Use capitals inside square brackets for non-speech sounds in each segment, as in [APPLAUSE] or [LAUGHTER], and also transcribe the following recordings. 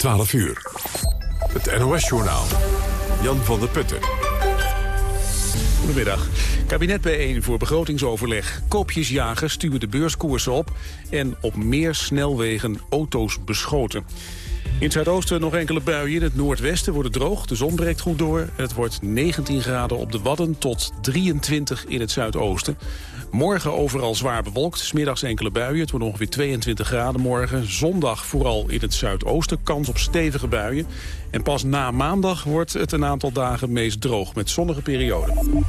12 uur. Het NOS-journaal. Jan van der Putten. Goedemiddag. Kabinet bijeen voor begrotingsoverleg. Koopjesjagers stuwen de beurskoersen op... en op meer snelwegen auto's beschoten. In het zuidoosten nog enkele buien. In het noordwesten wordt het droog. De zon breekt goed door. Het wordt 19 graden op de Wadden tot 23 in het zuidoosten. Morgen overal zwaar bewolkt. Smiddags enkele buien. Het wordt ongeveer 22 graden morgen. Zondag vooral in het zuidoosten kans op stevige buien. En pas na maandag wordt het een aantal dagen meest droog met zonnige perioden.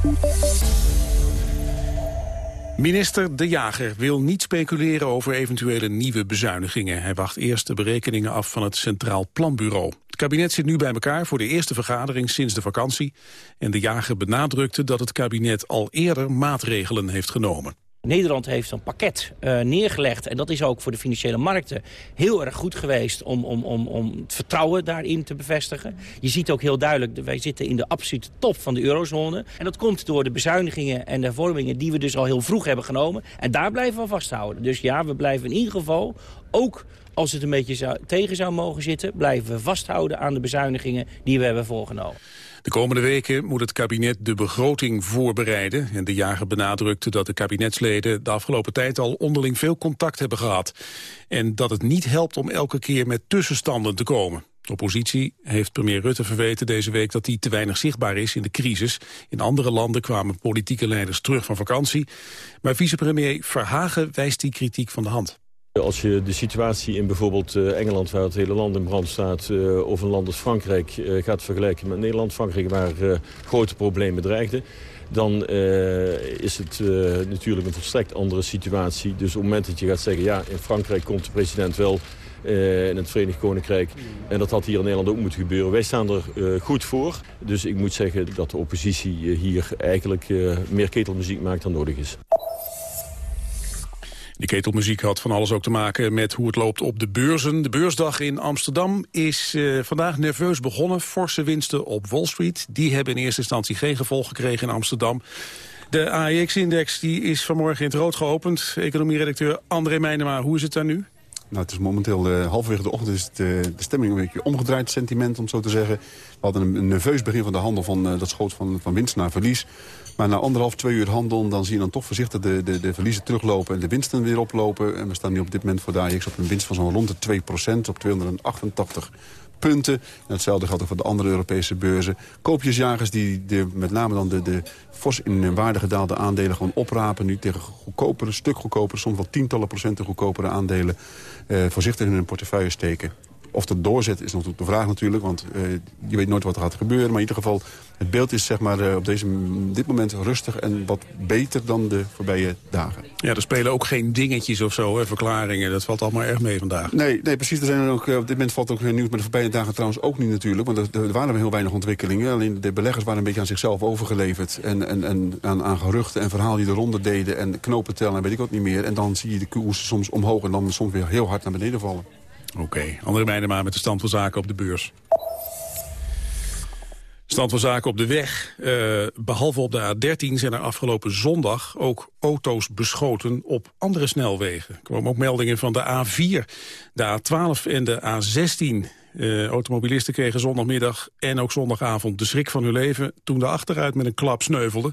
Minister De Jager wil niet speculeren over eventuele nieuwe bezuinigingen. Hij wacht eerst de berekeningen af van het Centraal Planbureau. Het kabinet zit nu bij elkaar voor de eerste vergadering sinds de vakantie. En De Jager benadrukte dat het kabinet al eerder maatregelen heeft genomen. Nederland heeft een pakket uh, neergelegd. En dat is ook voor de financiële markten heel erg goed geweest... om, om, om, om het vertrouwen daarin te bevestigen. Je ziet ook heel duidelijk, wij zitten in de absolute top van de eurozone. En dat komt door de bezuinigingen en de hervormingen... die we dus al heel vroeg hebben genomen. En daar blijven we vasthouden. Dus ja, we blijven in ieder geval ook als het een beetje tegen zou mogen zitten... blijven we vasthouden aan de bezuinigingen die we hebben voorgenomen. De komende weken moet het kabinet de begroting voorbereiden. En de jager benadrukte dat de kabinetsleden de afgelopen tijd al onderling veel contact hebben gehad. En dat het niet helpt om elke keer met tussenstanden te komen. De oppositie heeft premier Rutte verweten deze week dat hij te weinig zichtbaar is in de crisis. In andere landen kwamen politieke leiders terug van vakantie. Maar vicepremier Verhagen wijst die kritiek van de hand. Als je de situatie in bijvoorbeeld eh, Engeland, waar het hele land in brand staat... Eh, of een land als Frankrijk eh, gaat vergelijken met Nederland... Frankrijk waar grote problemen dreigden... dan is het natuurlijk een volstrekt andere situatie. Dus op het moment dat je gaat zeggen... ja, in Frankrijk komt de president wel in het Verenigd Koninkrijk. En dat had hier in Nederland ook moeten gebeuren. Wij staan er goed voor. Dus ik moet zeggen dat de oppositie hier eigenlijk meer ketelmuziek maakt dan nodig is. Die ketelmuziek had van alles ook te maken met hoe het loopt op de beurzen. De beursdag in Amsterdam is uh, vandaag nerveus begonnen. Forse winsten op Wall Street. Die hebben in eerste instantie geen gevolg gekregen in Amsterdam. De AEX-index is vanmorgen in het rood geopend. Economieredacteur André Meijnema, hoe is het daar nu? Nou, het is momenteel uh, halverwege de ochtend is uh, de stemming een beetje omgedraaid, sentiment om zo te zeggen. We hadden een, nerveus begin van de handel van uh, dat schoot van, van winst naar verlies. Maar na anderhalf, twee uur handel, dan zie je dan toch voorzichtig de, de, de verliezen teruglopen en de winsten weer oplopen. En we staan nu op dit moment voor de op een winst van zo'n rond de 2% op 288 punten. En hetzelfde geldt ook voor de andere Europese beurzen. Koopjesjagers die de, met name dan de, de fors in waarde gedaalde aandelen gewoon oprapen. Nu tegen goedkopere, stuk goedkopere, soms wel tientallen procenten goedkopere aandelen... Eh, voorzichtig in hun portefeuille steken. Of dat doorzet is nog de vraag natuurlijk, want uh, je weet nooit wat er gaat gebeuren. Maar in ieder geval, het beeld is zeg maar, uh, op deze, dit moment rustig en wat beter dan de voorbije dagen. Ja, er spelen ook geen dingetjes of zo, hè, verklaringen. Dat valt allemaal erg mee vandaag. Nee, nee precies. Er zijn ook, uh, op dit moment valt ook nieuws, maar de voorbije dagen trouwens ook niet natuurlijk. Want er, er waren heel weinig ontwikkelingen. Alleen de beleggers waren een beetje aan zichzelf overgeleverd. En, en, en aan, aan geruchten en verhalen die de ronde deden. En knopen tellen en weet ik ook niet meer. En dan zie je de koers soms omhoog en dan soms weer heel hard naar beneden vallen. Oké, andere maar met de stand van zaken op de beurs. Stand van zaken op de weg. Uh, behalve op de A13 zijn er afgelopen zondag ook auto's beschoten op andere snelwegen. Er kwamen ook meldingen van de A4, de A12 en de A16. Uh, automobilisten kregen zondagmiddag en ook zondagavond de schrik van hun leven... toen de achteruit met een klap sneuvelde.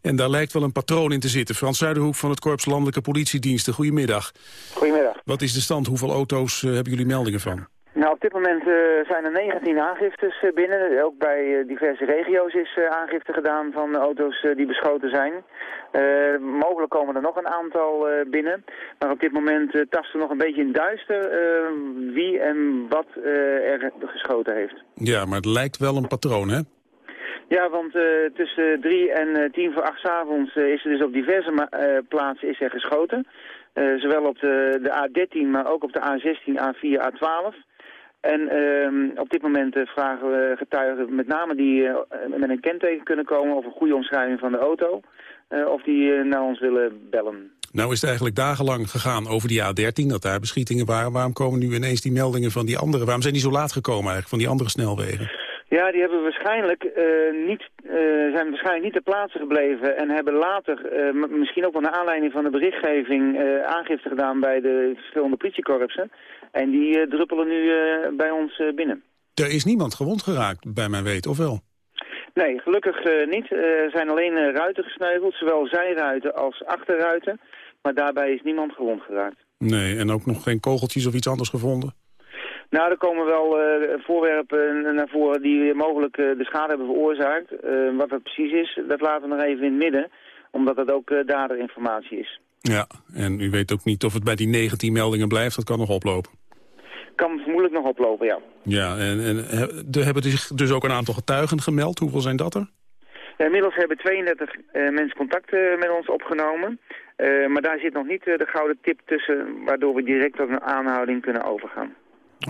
En daar lijkt wel een patroon in te zitten. Frans Zuiderhoek van het Korps Landelijke Politiediensten. Goedemiddag. Goedemiddag. Wat is de stand? Hoeveel auto's uh, hebben jullie meldingen van? Nou, op dit moment uh, zijn er 19 aangiftes uh, binnen. Ook bij uh, diverse regio's is aangifte gedaan van auto's die beschoten zijn. mogelijk komen er nog een aantal binnen. Maar op dit moment tasten we nog een beetje in duister wie en wat er geschoten heeft. Ja, maar het lijkt wel een patroon, hè? Ja, want tussen 3 en 10 voor 8 avonds is er dus op diverse plaatsen is er geschoten. zowel op de, de A13, maar ook op de A16, A4, A12. En uh, op dit moment uh, vragen we getuigen, met name die uh, met een kenteken kunnen komen... of een goede omschrijving van de auto, uh, of die naar ons willen bellen. Nou is het eigenlijk dagenlang gegaan over die A13, dat daar beschietingen waren. Waarom komen nu ineens die meldingen van die andere? Waarom zijn die zo laat gekomen eigenlijk, van die andere snelwegen? Ja, die hebben waarschijnlijk, niet, zijn waarschijnlijk niet ter plaatse gebleven... en hebben later, misschien ook wel naar aanleiding van de berichtgeving... aangifte gedaan bij de verschillende politiekorpsen... En die druppelen nu bij ons binnen. Er is niemand gewond geraakt, bij mijn weten, of wel? Nee, gelukkig niet. Er zijn alleen ruiten gesneuveld, zowel zijruiten als achterruiten. Maar daarbij is niemand gewond geraakt. Nee, en ook nog geen kogeltjes of iets anders gevonden? Nou, er komen wel uh, voorwerpen naar voren die mogelijk uh, de schade hebben veroorzaakt. Uh, wat dat precies is, dat laten we nog even in het midden, omdat dat ook daderinformatie is. Ja, en u weet ook niet of het bij die 19 meldingen blijft, dat kan nog oplopen. Kan vermoedelijk nog oplopen, ja. Ja, en, en er hebben zich dus ook een aantal getuigen gemeld. Hoeveel zijn dat er? inmiddels hebben 32 mensen contact met ons opgenomen. maar daar zit nog niet de gouden tip tussen, waardoor we direct tot een aanhouding kunnen overgaan.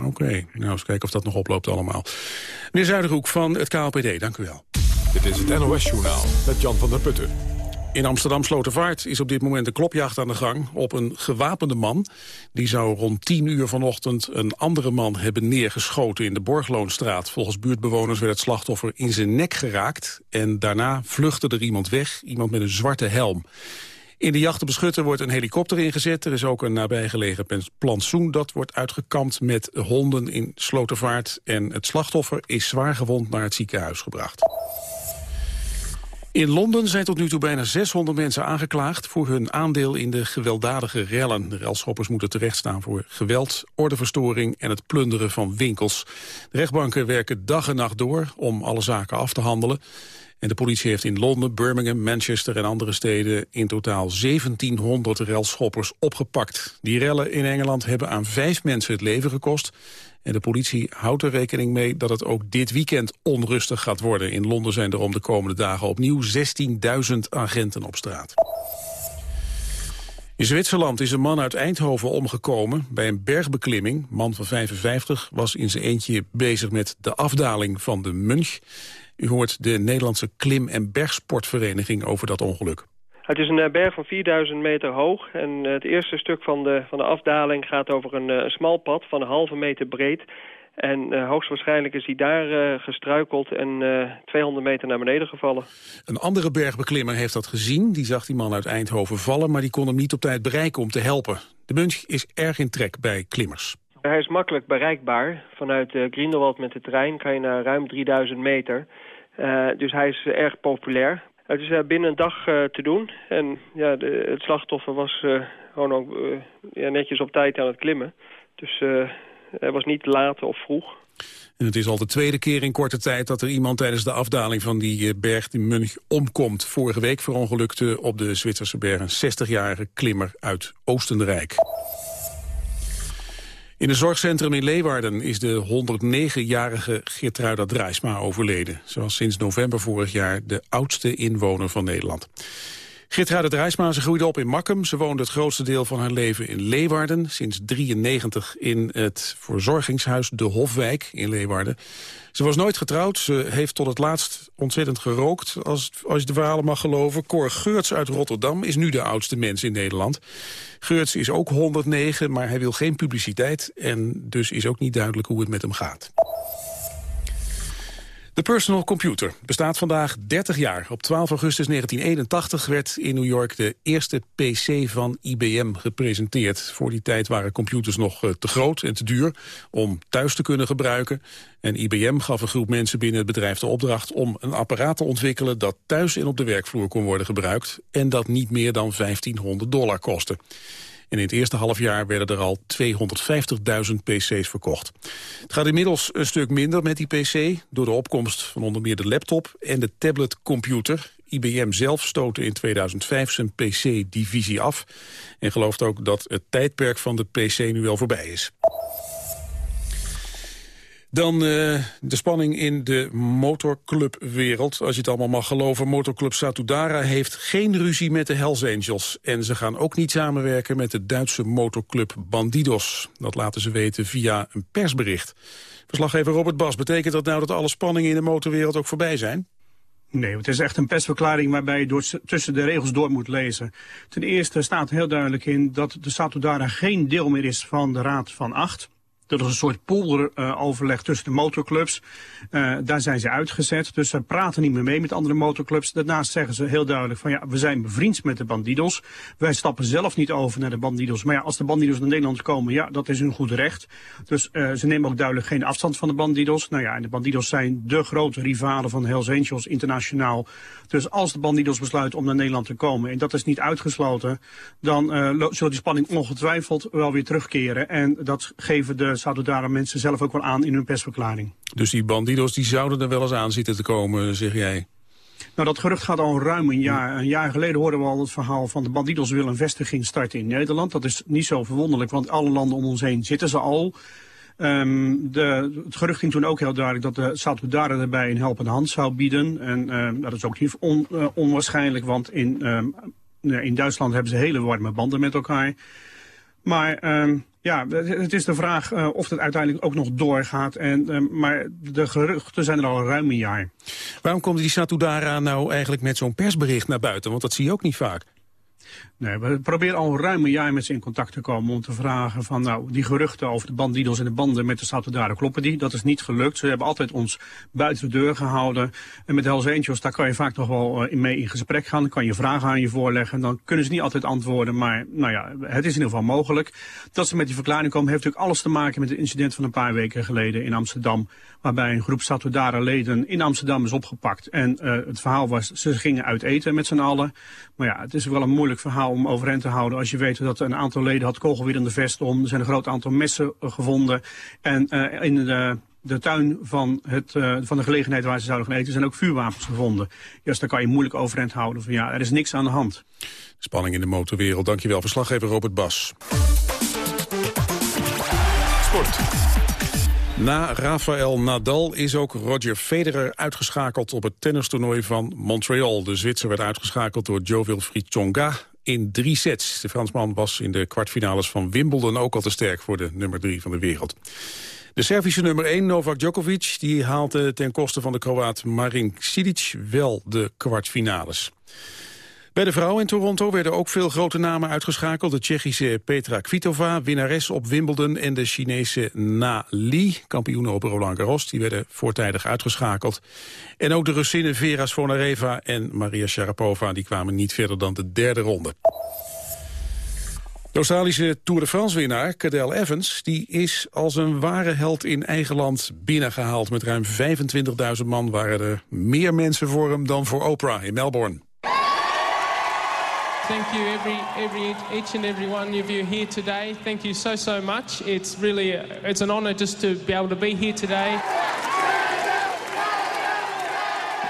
Oké, nou eens kijken of dat nog oploopt allemaal. Meneer Zuiderhoek van het KLPD, dank u wel. Dit is het NOS-journaal met Jan van der Putten. In Amsterdam Slotervaart is op dit moment een klopjacht aan de gang op een gewapende man. Die zou rond 10 uur vanochtend een andere man hebben neergeschoten in de Borgloonstraat. Volgens buurtbewoners werd het slachtoffer in zijn nek geraakt en daarna vluchtte er iemand weg, iemand met een zwarte helm. In de jacht te beschutten wordt een helikopter ingezet. Er is ook een nabijgelegen plantsoen dat wordt uitgekampt met honden in Slotervaart. En het slachtoffer is zwaar gewond naar het ziekenhuis gebracht. In Londen zijn tot nu toe bijna 600 mensen aangeklaagd... voor hun aandeel in de gewelddadige rellen. De relschoppers moeten terechtstaan voor geweld, ordeverstoring... en het plunderen van winkels. De rechtbanken werken dag en nacht door om alle zaken af te handelen. En de politie heeft in Londen, Birmingham, Manchester en andere steden in totaal 1700 relschoppers opgepakt. Die rellen in Engeland hebben aan vijf mensen het leven gekost. En de politie houdt er rekening mee dat het ook dit weekend onrustig gaat worden. In Londen zijn er om de komende dagen opnieuw 16.000 agenten op straat. In Zwitserland is een man uit Eindhoven omgekomen bij een bergbeklimming. Man van 55 was in zijn eentje bezig met de afdaling van de Munch. U hoort de Nederlandse Klim- en Bergsportvereniging over dat ongeluk. Het is een eh, berg van 4000 meter hoog en het eerste stuk van de, van de afdaling gaat over een, eh, een smal pad van een halve meter breed. En uh, hoogstwaarschijnlijk is hij daar uh, gestruikeld en uh, 200 meter naar beneden gevallen. Een andere bergbeklimmer heeft dat gezien. Die zag die man uit Eindhoven vallen, maar die kon hem niet op tijd bereiken om te helpen. De Munch is erg in trek bij klimmers. Hij is makkelijk bereikbaar. Vanuit Grindelwald met de trein kan je naar ruim 3000 meter. Dus hij is erg populair. Het is uh, binnen een dag uh, te doen. En ja, de, het slachtoffer was gewoon ook ja, netjes op tijd aan het klimmen. Dus hij was niet laat of vroeg. En het is al de tweede keer in korte tijd dat er iemand tijdens de afdaling van die berg, die Munch, omkomt. Vorige week verongelukte op de Zwitserse berg een 60-jarige klimmer uit Oostenrijk. In een zorgcentrum in Leeuwarden is de 109-jarige Geertruida Drijsma overleden. Ze was sinds november vorig jaar de oudste inwoner van Nederland. Geertruida Drijsma, ze groeide op in Makkum. Ze woonde het grootste deel van haar leven in Leeuwarden. Sinds 93 in het verzorgingshuis De Hofwijk in Leeuwarden. Ze was nooit getrouwd. Ze heeft tot het laatst ontzettend gerookt, als, als je de verhalen mag geloven. Cor Geurts uit Rotterdam is nu de oudste mens in Nederland. Geurts is ook 109, maar hij wil geen publiciteit. En dus is ook niet duidelijk hoe het met hem gaat. De personal computer bestaat vandaag 30 jaar. Op 12 augustus 1981 werd in New York de eerste PC van IBM gepresenteerd. Voor die tijd waren computers nog eh, te groot en te duur om thuis te kunnen gebruiken. En IBM gaf een groep mensen binnen het bedrijf de opdracht om een apparaat te ontwikkelen dat thuis en op de werkvloer kon worden gebruikt. En dat niet meer dan 1500 dollar kostte. In het eerste halfjaar werden er al 250.000 pc's verkocht. Het gaat inmiddels een stuk minder met die pc... door de opkomst van onder meer de laptop en de tabletcomputer. IBM zelf stootte in 2005 zijn PC-divisie af... en gelooft ook dat het tijdperk van de PC nu wel voorbij is. Dan uh, de spanning in de motorclubwereld. Als je het allemaal mag geloven, motorclub Satudara heeft geen ruzie met de Hells Angels. En ze gaan ook niet samenwerken met de Duitse motorclub Bandidos. Dat laten ze weten via een persbericht. Verslaggever Robert Bas, betekent dat nou dat alle spanningen in de motorwereld ook voorbij zijn? Nee, het is echt een persverklaring waarbij je door, tussen de regels door moet lezen. Ten eerste staat heel duidelijk in dat de Satudara geen deel meer is van de Raad van Acht. Dat is een soort polderoverleg tussen de motorclubs. Uh, daar zijn ze uitgezet, dus ze praten niet meer mee met andere motorclubs. Daarnaast zeggen ze heel duidelijk van ja, we zijn bevriend met de bandidos. Wij stappen zelf niet over naar de bandidos. Maar ja, als de bandidos naar Nederland komen, ja, dat is hun goed recht. Dus uh, ze nemen ook duidelijk geen afstand van de bandidos. Nou ja, en de bandidos zijn de grote rivalen van Hells Angels internationaal. Dus als de bandidos besluiten om naar Nederland te komen, en dat is niet uitgesloten, dan uh, zullen die spanning ongetwijfeld wel weer terugkeren. En dat geven de Saludara mensen zelf ook wel aan in hun persverklaring. Dus die bandidos die zouden er wel eens aan zitten te komen, zeg jij? Nou, dat gerucht gaat al ruim een jaar. Een jaar geleden hoorden we al het verhaal van de bandidos willen een vestiging starten in Nederland. Dat is niet zo verwonderlijk, want alle landen om ons heen zitten ze al. Um, de, het gerucht ging toen ook heel duidelijk dat de Saludara erbij een helpende hand zou bieden. En um, dat is ook niet on, uh, onwaarschijnlijk, want in, um, in Duitsland hebben ze hele warme banden met elkaar. Maar um, ja, het is de vraag uh, of het uiteindelijk ook nog doorgaat. En, uh, maar de geruchten zijn er al ruim een jaar. Waarom komt die Satudara nou eigenlijk met zo'n persbericht naar buiten? Want dat zie je ook niet vaak. Nee, we proberen al ruim een jaar met ze in contact te komen om te vragen van nou, die geruchten over de bandidos en de banden met de Statudaren, kloppen die? Dat is niet gelukt. Ze hebben altijd ons buiten de deur gehouden. En met Hells Angels, daar kan je vaak nog wel uh, mee in gesprek gaan. Dan kan je vragen aan je voorleggen. Dan kunnen ze niet altijd antwoorden, maar nou ja, het is in ieder geval mogelijk. Dat ze met die verklaring komen heeft natuurlijk alles te maken met het incident van een paar weken geleden in Amsterdam. Waarbij een groep Statudara leden in Amsterdam is opgepakt. En uh, het verhaal was, ze gingen uit eten met z'n allen. Maar ja, het is wel een moeilijk verhaal om overeind te houden. Als je weet dat een aantal leden had kogelwerende vest om. Er zijn een groot aantal messen gevonden. En uh, in de, de tuin van, het, uh, van de gelegenheid waar ze zouden gaan eten zijn ook vuurwapens gevonden. Dus daar kan je moeilijk overeind houden van ja, er is niks aan de hand. Spanning in de motorwereld. Dankjewel, verslaggever Robert Bas. Na Rafael Nadal is ook Roger Federer uitgeschakeld op het tennistoernooi van Montreal. De Zwitser werd uitgeschakeld door Joe-Wilfried Tsonga in drie sets. De Fransman was in de kwartfinales van Wimbledon ook al te sterk voor de nummer drie van de wereld. De Servische nummer 1, Novak Djokovic, die haalde ten koste van de Kroaat Marin Cilic wel de kwartfinales. Bij de vrouwen in Toronto werden ook veel grote namen uitgeschakeld. De Tsjechische Petra Kvitova, winnares op Wimbledon... en de Chinese Na Li, kampioen op Roland Garros... die werden voortijdig uitgeschakeld. En ook de Russinnen Vera Svonareva en Maria Sharapova... die kwamen niet verder dan de derde ronde. De Australische Tour de France-winnaar, Cadel Evans... die is als een ware held in eigen land binnengehaald. Met ruim 25.000 man waren er meer mensen voor hem dan voor Oprah in Melbourne. Thank you, every, every, each and every one of you here today. Thank you so, so much. It's really, it's an honour just to be able to be here today.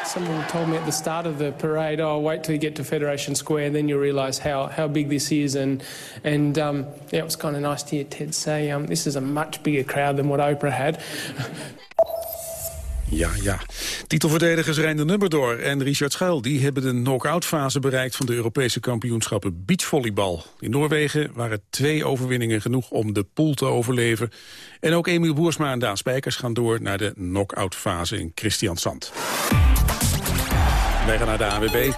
Someone told me at the start of the parade, "Oh, wait till you get to Federation Square, and then you'll realise how, how big this is." And and um, yeah, it was kind of nice to hear Ted say, um, "This is a much bigger crowd than what Oprah had." [LAUGHS] Ja, ja. Titelverdedigers Reiner Nummerdor en Richard Schuil... die hebben de knock-out fase bereikt van de Europese kampioenschappen beachvolleybal. In Noorwegen waren twee overwinningen genoeg om de pool te overleven. En ook Emiel Boersma en Daan Spijkers gaan door naar de knock-out fase in Christiansand. Wij gaan naar de AWB.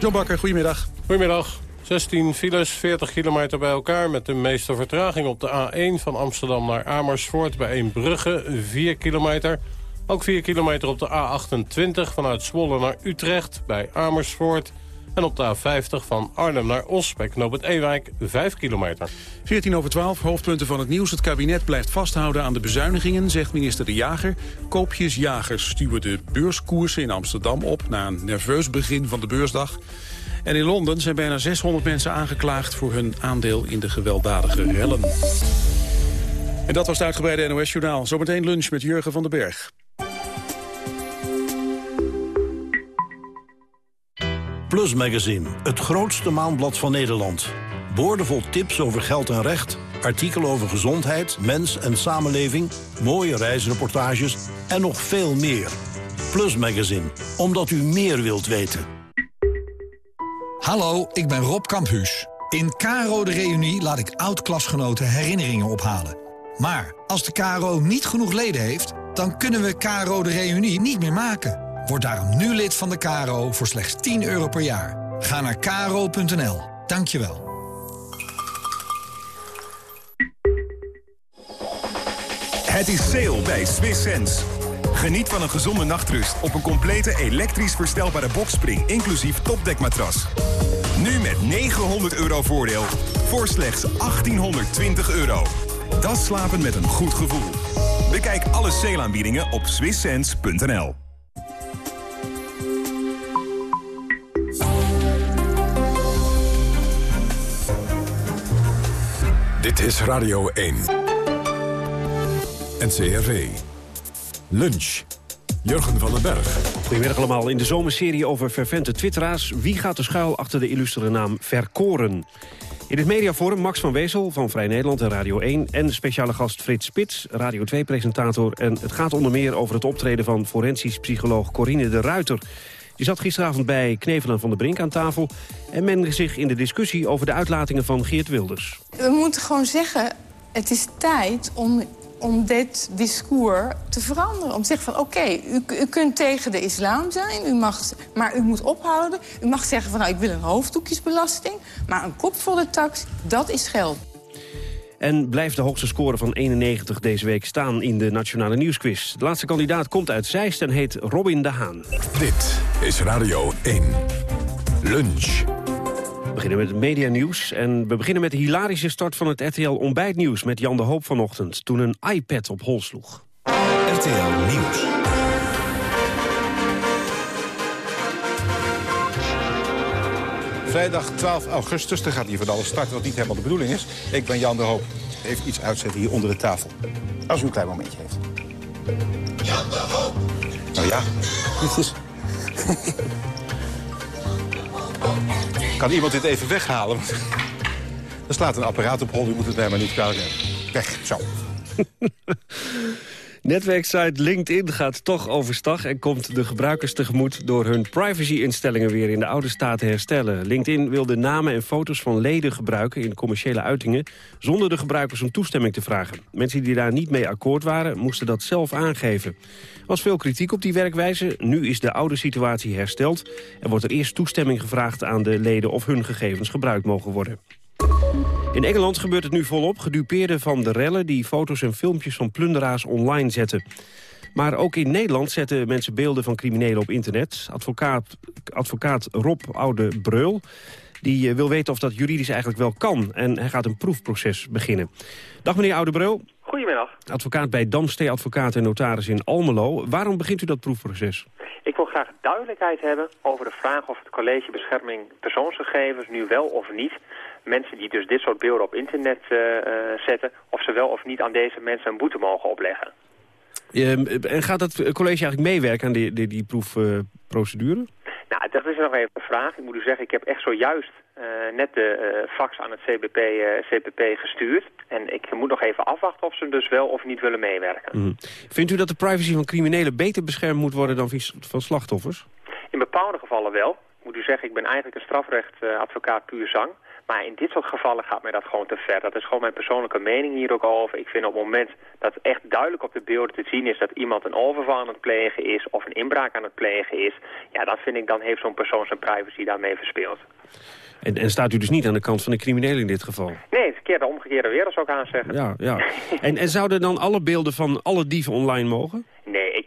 John Bakker, goedemiddag. Goedemiddag. 16 files, 40 kilometer bij elkaar... met de meeste vertraging op de A1 van Amsterdam naar Amersfoort... bij Eembrugge, 4 kilometer... Ook 4 kilometer op de A28 vanuit Zwolle naar Utrecht bij Amersfoort. En op de A50 van Arnhem naar Os bij Knoop het Ewijk 5 kilometer. 14 over 12, hoofdpunten van het nieuws. Het kabinet blijft vasthouden aan de bezuinigingen, zegt minister De Jager. Koopjesjagers stuwen de beurskoersen in Amsterdam op... na een nerveus begin van de beursdag. En in Londen zijn bijna 600 mensen aangeklaagd... voor hun aandeel in de gewelddadige rellen. En dat was het uitgebreide NOS-journaal. Zometeen lunch met Jurgen van den Berg. Plus Magazine, het grootste maandblad van Nederland. Boordevol tips over geld en recht, artikelen over gezondheid, mens en samenleving... mooie reisreportages en nog veel meer. Plus Magazine, omdat u meer wilt weten. Hallo, ik ben Rob Kamphuus. In Caro de Reunie laat ik oud-klasgenoten herinneringen ophalen. Maar als de KRO niet genoeg leden heeft... dan kunnen we KRO de Reunie niet meer maken... Word daarom nu lid van de KRO voor slechts 10 euro per jaar. Ga naar kro.nl. Dankjewel. Het is sale bij Swiss Sense. Geniet van een gezonde nachtrust op een complete elektrisch verstelbare boxspring... inclusief topdekmatras. Nu met 900 euro voordeel voor slechts 1820 euro. Dat slapen met een goed gevoel. Bekijk alle sale-aanbiedingen op swisssense.nl. Dit is Radio 1. NCRV. Lunch. Jurgen van den Berg. Goedemiddag allemaal. In de zomerserie over vervente twitteraars... wie gaat de schuil achter de illustere naam Verkoren? In het mediaforum Max van Wezel van Vrij Nederland en Radio 1... en speciale gast Frits Spits, Radio 2-presentator. En het gaat onder meer over het optreden van forensisch psycholoog Corine de Ruiter... Die zat gisteravond bij Knevelen van de Brink aan tafel... en mengde zich in de discussie over de uitlatingen van Geert Wilders. We moeten gewoon zeggen, het is tijd om, om dit discours te veranderen. Om te zeggen van, oké, u, u kunt tegen de islam zijn, u mag, maar u moet ophouden. U mag zeggen van, nou, ik wil een hoofddoekjesbelasting... maar een kopvolle tax, dat is geld. En blijft de hoogste score van 91 deze week staan in de Nationale Nieuwsquiz. De laatste kandidaat komt uit Zeist en heet Robin de Haan. Dit is Radio 1. Lunch. We beginnen met het medianieuws. En we beginnen met de hilarische start van het RTL Ontbijtnieuws... met Jan de Hoop vanochtend, toen een iPad op hol sloeg. RTL Nieuws. Vrijdag 12 augustus, er gaat hier van alles starten wat niet helemaal de bedoeling is. Ik ben Jan de Hoop. Even iets uitzetten hier onder de tafel. Als u een klein momentje heeft. Jan de Hoop. Nou ja, dit is... kan iemand dit even weghalen? Want er slaat een apparaat op hol, u moet het mij maar niet kwalijk hebben. Weg, zo. [LAUGHS] Netwerksite LinkedIn gaat toch overstag en komt de gebruikers tegemoet door hun privacy-instellingen weer in de oude staat te herstellen. LinkedIn wil de namen en foto's van leden gebruiken in commerciële uitingen zonder de gebruikers om toestemming te vragen. Mensen die daar niet mee akkoord waren, moesten dat zelf aangeven. Er was veel kritiek op die werkwijze. Nu is de oude situatie hersteld en wordt er eerst toestemming gevraagd aan de leden of hun gegevens gebruikt mogen worden. In Engeland gebeurt het nu volop. Gedupeerden van de rellen die foto's en filmpjes van plunderaars online zetten. Maar ook in Nederland zetten mensen beelden van criminelen op internet. Advocaat, advocaat Rob Oude Breul die eh, wil weten of dat juridisch eigenlijk wel kan. En hij gaat een proefproces beginnen. Dag meneer Oude Breul. Goedemiddag. Advocaat bij Damstee Advocaat en Notaris in Almelo. Waarom begint u dat proefproces? Ik wil graag duidelijkheid hebben over de vraag of het college bescherming persoonsgegevens nu wel of niet mensen die dus dit soort beelden op internet uh, zetten... of ze wel of niet aan deze mensen een boete mogen opleggen. En gaat het college eigenlijk meewerken aan die, die, die proefprocedure? nou, dat is nog even een vraag. Ik moet u zeggen, ik heb echt zojuist uh, net de fax aan het CBP, CPP gestuurd. En ik moet nog even afwachten of ze dus wel of niet willen meewerken. Mm. Vindt u dat de privacy van criminelen beter beschermd moet worden dan van slachtoffers? In bepaalde gevallen wel. Ik moet u zeggen, ik ben eigenlijk een strafrechtadvocaat puur zang. Maar in dit soort gevallen gaat mij dat gewoon te ver. Dat is gewoon mijn persoonlijke mening hier ook over. Ik vind op het moment dat echt duidelijk op de beelden te zien is... dat iemand een overval aan het plegen is of een inbraak aan het plegen is... ja, dan vind ik, dan heeft zo'n persoon zijn privacy daarmee verspeeld. En, en, staat u dus niet aan de kant van de criminelen in dit geval? Nee, het is keer de omgekeerde wereld zou ik aanzeggen. Ja, ja. en, en zouden dan alle beelden van alle dieven online mogen?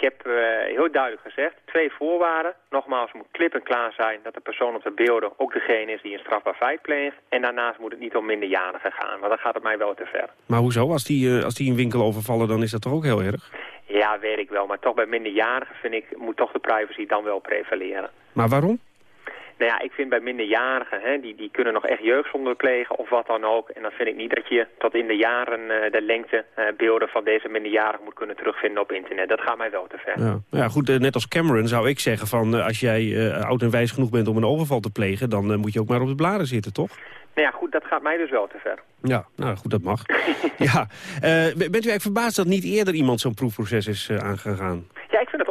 Ik heb uh, heel duidelijk gezegd, twee voorwaarden. Nogmaals, moet klip en klaar zijn dat de persoon op de beelden ook degene is die een strafbaar feit pleegt. En daarnaast moet het niet om minderjarigen gaan, want dan gaat het mij wel te ver. Maar hoezo? Als die, uh, als die een winkel overvallen, dan is dat toch ook heel erg? Ja, weet ik wel. Maar toch bij minderjarigen vind ik, moet toch de privacy dan wel prevaleren. Maar waarom? Nou ja, ik vind bij minderjarigen, hè, die, die kunnen nog echt jeugdzonde plegen of wat dan ook. En dan vind ik niet dat je tot in de jaren uh, de lengte uh, beelden van deze minderjarigen moet kunnen terugvinden op internet. Dat gaat mij wel te ver. Ja, ja goed, uh, net als Cameron zou ik zeggen van als jij oud en wijs genoeg bent om een overval te plegen, dan moet je ook maar op de bladen zitten, toch? Nou ja, goed, dat gaat mij dus wel te ver. Ja, nou goed, dat mag. [LAUGHS] ja. bent u eigenlijk verbaasd dat niet eerder iemand zo'n proefproces is aangegaan? Ja, ik vind het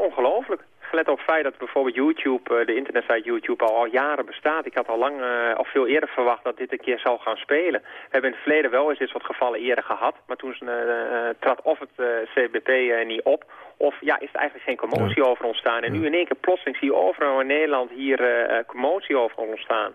gelet op het feit dat bijvoorbeeld YouTube, de internetsite YouTube, al, al jaren bestaat. Ik had al lang, uh, al veel eerder verwacht dat dit een keer zou gaan spelen. We hebben in het verleden wel eens dit soort gevallen eerder gehad. Maar toen uh, trad of het CBP niet op, of ja, is er eigenlijk geen commotie over ontstaan. En nu in één keer plotseling zie je overal in Nederland hier commotie over ontstaan.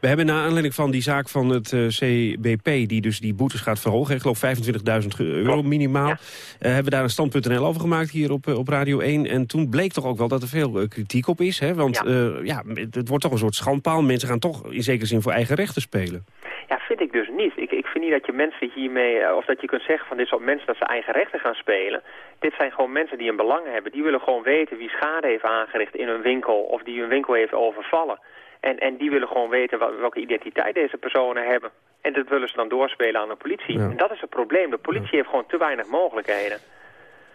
We hebben naar aanleiding van die zaak van het eh, CBP... die dus die boetes gaat verhogen, ik geloof 25.000 euro minimaal... eh, hebben we daar een stand.nl over gemaakt hier op, eh, op Radio 1. En toen bleek toch ook wel dat er veel kritiek op is. Hè? Want ja. ja, het, wordt toch een soort schandpaal. Mensen gaan toch in zekere zin voor eigen rechten spelen. Ja, vind ik dus niet. Ik, ik vind niet dat je mensen hiermee, of dat je kunt zeggen van dit soort mensen dat ze eigen rechten gaan spelen. Dit zijn gewoon mensen die een belang hebben. Die willen gewoon weten wie schade heeft aangericht in hun winkel of die hun winkel heeft overvallen. En, en die willen gewoon weten wel- welke identiteit deze personen hebben. En dat willen ze dan doorspelen aan de politie. Ja. En dat is het probleem. De politie heeft gewoon te weinig mogelijkheden.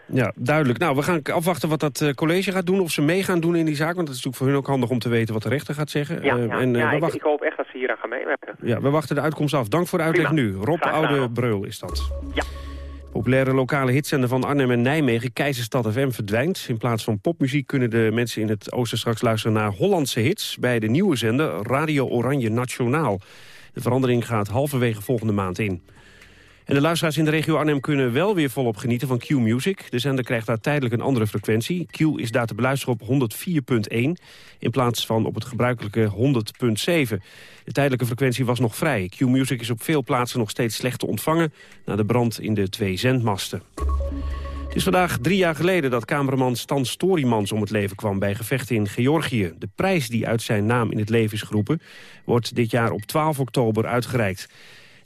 Ja, duidelijk. Nou, we gaan afwachten wat dat eh, college gaat doen. Of ze mee gaan doen in die zaak. Want het is natuurlijk voor hun ook handig om te weten wat de rechter gaat zeggen. Ja, Eh, ja, en, eh, ja we ik, wachten- ik hoop echt dat ze hier aan gaan meewerken. Ja, we wachten de uitkomst af. Dank voor de uitleg Prima. nu. Rob Oude. Breul is dat. Ja. Populaire lokale hitzender van Arnhem en Nijmegen, Keizerstad FM, verdwijnt. In plaats van popmuziek kunnen de mensen in het oosten straks luisteren naar Hollandse hits... bij de nieuwe zender Radio Oranje Nationaal. De verandering gaat halverwege volgende maand in. De luisteraars in de regio Arnhem kunnen wel weer volop genieten van Q-Music. De zender krijgt daar tijdelijk een andere frequentie. Q is daar te beluisteren op 104.1 in plaats van op het gebruikelijke 100.7. De tijdelijke frequentie was nog vrij. Q-Music is op veel plaatsen nog steeds slecht te ontvangen... na de brand in de twee zendmasten. Het is vandaag drie jaar geleden dat cameraman Stan Storymans om het leven kwam bij gevechten in Georgië. De prijs die uit zijn naam in het leven is geroepen wordt dit jaar op 12 oktober uitgereikt.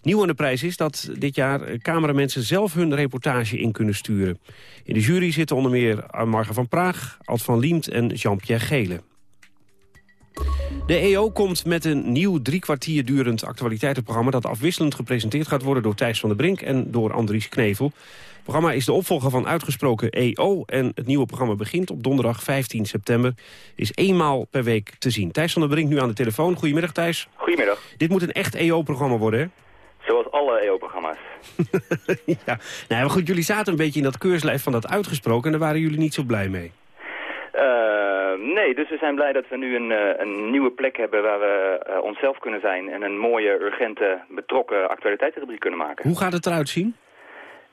Nieuw aan de prijs is dat dit jaar cameramensen zelf hun reportage in kunnen sturen. In de jury zitten onder meer Marga van Praag, Ad van Liemt en Jean-Pierre Gele. De EO komt met een nieuw drie kwartier durend actualiteitenprogramma... dat afwisselend gepresenteerd gaat worden door Thijs van der Brink en door Andries Knevel. Het programma is de opvolger van Uitgesproken EO... en het nieuwe programma begint op donderdag 15 september. Is eenmaal per week te zien. Thijs van der Brink nu aan de telefoon. Goedemiddag Thijs. Goedemiddag. Dit moet een echt EO-programma worden, hè? Zoals alle EO-programma's. [LAUGHS] ja. Nou, maar goed, jullie zaten een beetje in dat keurslijf van dat uitgesproken... en daar waren jullie niet zo blij mee. Eh, nee, dus we zijn blij dat we nu een, eh, een nieuwe plek hebben waar we eh, onszelf kunnen zijn... en een mooie, urgente, betrokken actualiteitenrubriek kunnen maken. Hoe gaat het eruit zien?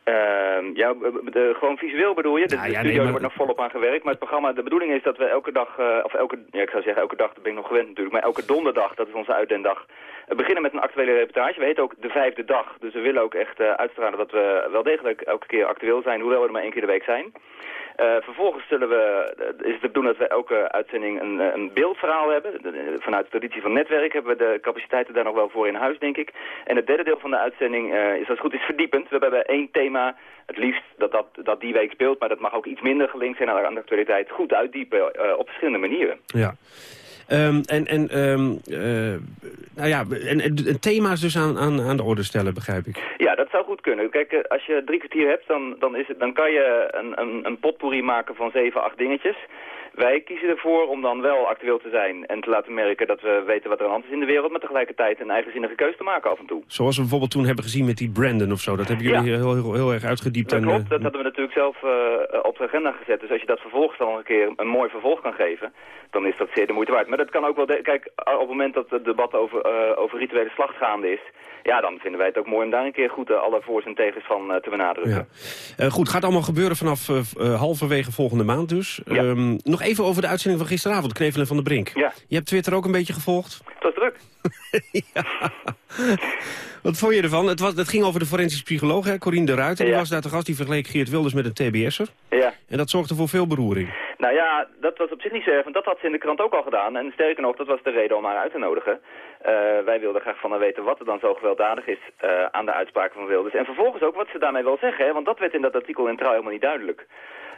Ehm, ja, de, gewoon visueel bedoel je? De, Nou studio nee, maar- wordt nog volop aan gewerkt. Maar het programma, de bedoeling is dat we elke dag, of elke, ja, ik zou zeggen elke dag, dat ben ik nog gewend natuurlijk. Maar elke donderdag, dat is onze uitdendag, eh, beginnen met een actuele reportage. We heten ook de vijfde dag. Dus we willen ook echt eh, uitstralen dat we wel degelijk elke keer actueel zijn, hoewel we er maar één keer de week zijn. Eh, vervolgens zullen we, eh, is het de dat we elke uitzending een, een beeldverhaal hebben. Vanuit de traditie van netwerk hebben we de capaciteiten daar nog wel voor in huis, denk ik. En het derde deel van de uitzending is als het goed is verdiepend. We hebben één thema, het liefst dat, dat dat die week speelt, maar dat mag ook iets minder gelinkt zijn aan de actualiteit. Goed uitdiepen op verschillende manieren. Ja. Ehm, en en eh, nou ja, en, en thema's dus aan, aan, aan de orde stellen, begrijp ik. Ja, dat zou goed kunnen. Kijk, eh, als je drie kwartier hebt, dan, dan, is het, dan kan je een, een, een potpourri maken van zeven, acht dingetjes. Wij kiezen ervoor om dan wel actueel te zijn en te laten merken dat we weten wat er aan de hand is in de wereld, maar tegelijkertijd een eigenzinnige keuze te maken af en toe. Zoals we bijvoorbeeld toen hebben gezien met die Brandon of zo. Dat hebben jullie Ja. heel, heel, heel erg uitgediept. Dat en, klopt, eh, dat hadden we natuurlijk zelf eh, op de agenda gezet. Dus als je dat vervolgens dan een keer een mooi vervolg kan geven, dan is dat zeer de moeite waard. Maar dat kan ook wel, kijk, op het moment dat het debat over, eh, over rituele slacht gaande is, ja, dan vinden wij het ook mooi om daar een keer goed eh, alle voor's en tegens van eh, te benadrukken. Eh, goed, gaat allemaal gebeuren vanaf halverwege volgende maand dus. Ehm, nog even over de uitzending van gisteravond, Knevelen van de Brink. Ja. Je hebt Twitter ook een beetje gevolgd. Het was druk. [LAUGHS] Wat vond je ervan? Het, was, het ging over de forensisch psycholoog, hè, Corine de Ruiter. Die was daar te gast, die vergeleek Geert Wilders met een TBS'er. Ja. En dat zorgde voor veel beroering. Nou ja, dat was op zich niet zo erg, want dat had ze in de krant ook al gedaan. En sterker nog, dat was de reden om haar uit te nodigen. Eh, wij wilden graag van haar weten wat er dan zo gewelddadig is eh, aan de uitspraken van Wilders. En vervolgens ook wat ze daarmee wil zeggen, hè, want dat werd in dat artikel in Trouw helemaal niet duidelijk.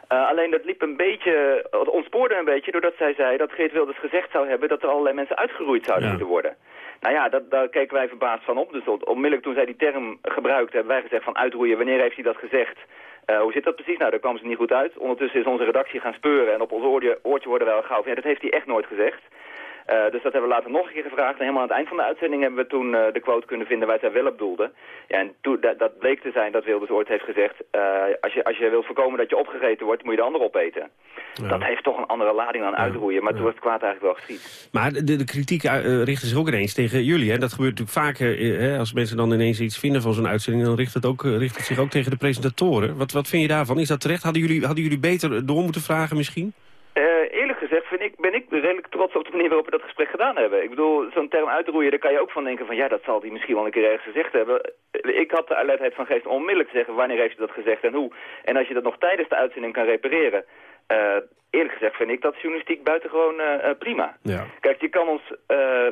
Eh, alleen dat liep een beetje, het ontspoorde een beetje doordat zij zei dat Geert Wilders gezegd zou hebben dat er allerlei mensen uitgeroeid zouden Ja. moeten worden. Nou ja, dat, daar keken wij verbaasd van op. Dus on- onmiddellijk toen zij die term gebruikte, hebben wij gezegd van uitroeien. Wanneer heeft hij dat gezegd? Hoe zit dat precies? Nou, daar kwam ze niet goed uit. Ondertussen is onze redactie gaan speuren en op ons oortje, oortje worden al gauw van, ja, dat heeft hij echt nooit gezegd. Eh, dus dat hebben we later nog een keer gevraagd. En helemaal aan het eind van de uitzending hebben we toen eh, de quote kunnen vinden waar zij wel op doelde. Ja, en toen, dat, dat bleek te zijn dat Wilders ooit heeft gezegd... eh, als, je, als je wilt voorkomen dat je opgegeten wordt, moet je de ander opeten. Dat heeft toch een andere lading aan uitroeien. Maar toen was het kwaad eigenlijk wel geschied. Maar de, de kritiek richtte zich ook ineens tegen jullie. Hè? Dat gebeurt natuurlijk vaker. hè? Als mensen dan ineens iets vinden van zo'n uitzending... dan richt het, ook, richt het zich ook tegen de presentatoren. Wat, wat vind je daarvan? Is dat terecht? Hadden jullie, hadden jullie beter door moeten vragen misschien? Eh, eerlijk gezegd gezegd vind ik, ben ik redelijk trots op de manier waarop we dat gesprek gedaan hebben. Ik bedoel, zo'n term uitroeien, daar kan je ook van denken van... ja, dat zal hij misschien wel een keer ergens gezegd hebben. Ik had de alertheid van geest onmiddellijk te zeggen wanneer heeft hij dat gezegd en hoe. En als je dat nog tijdens de uitzending kan repareren... Uh, eerlijk gezegd vind ik dat journalistiek buitengewoon uh, prima. Ja. Kijk, je kan, ons, uh,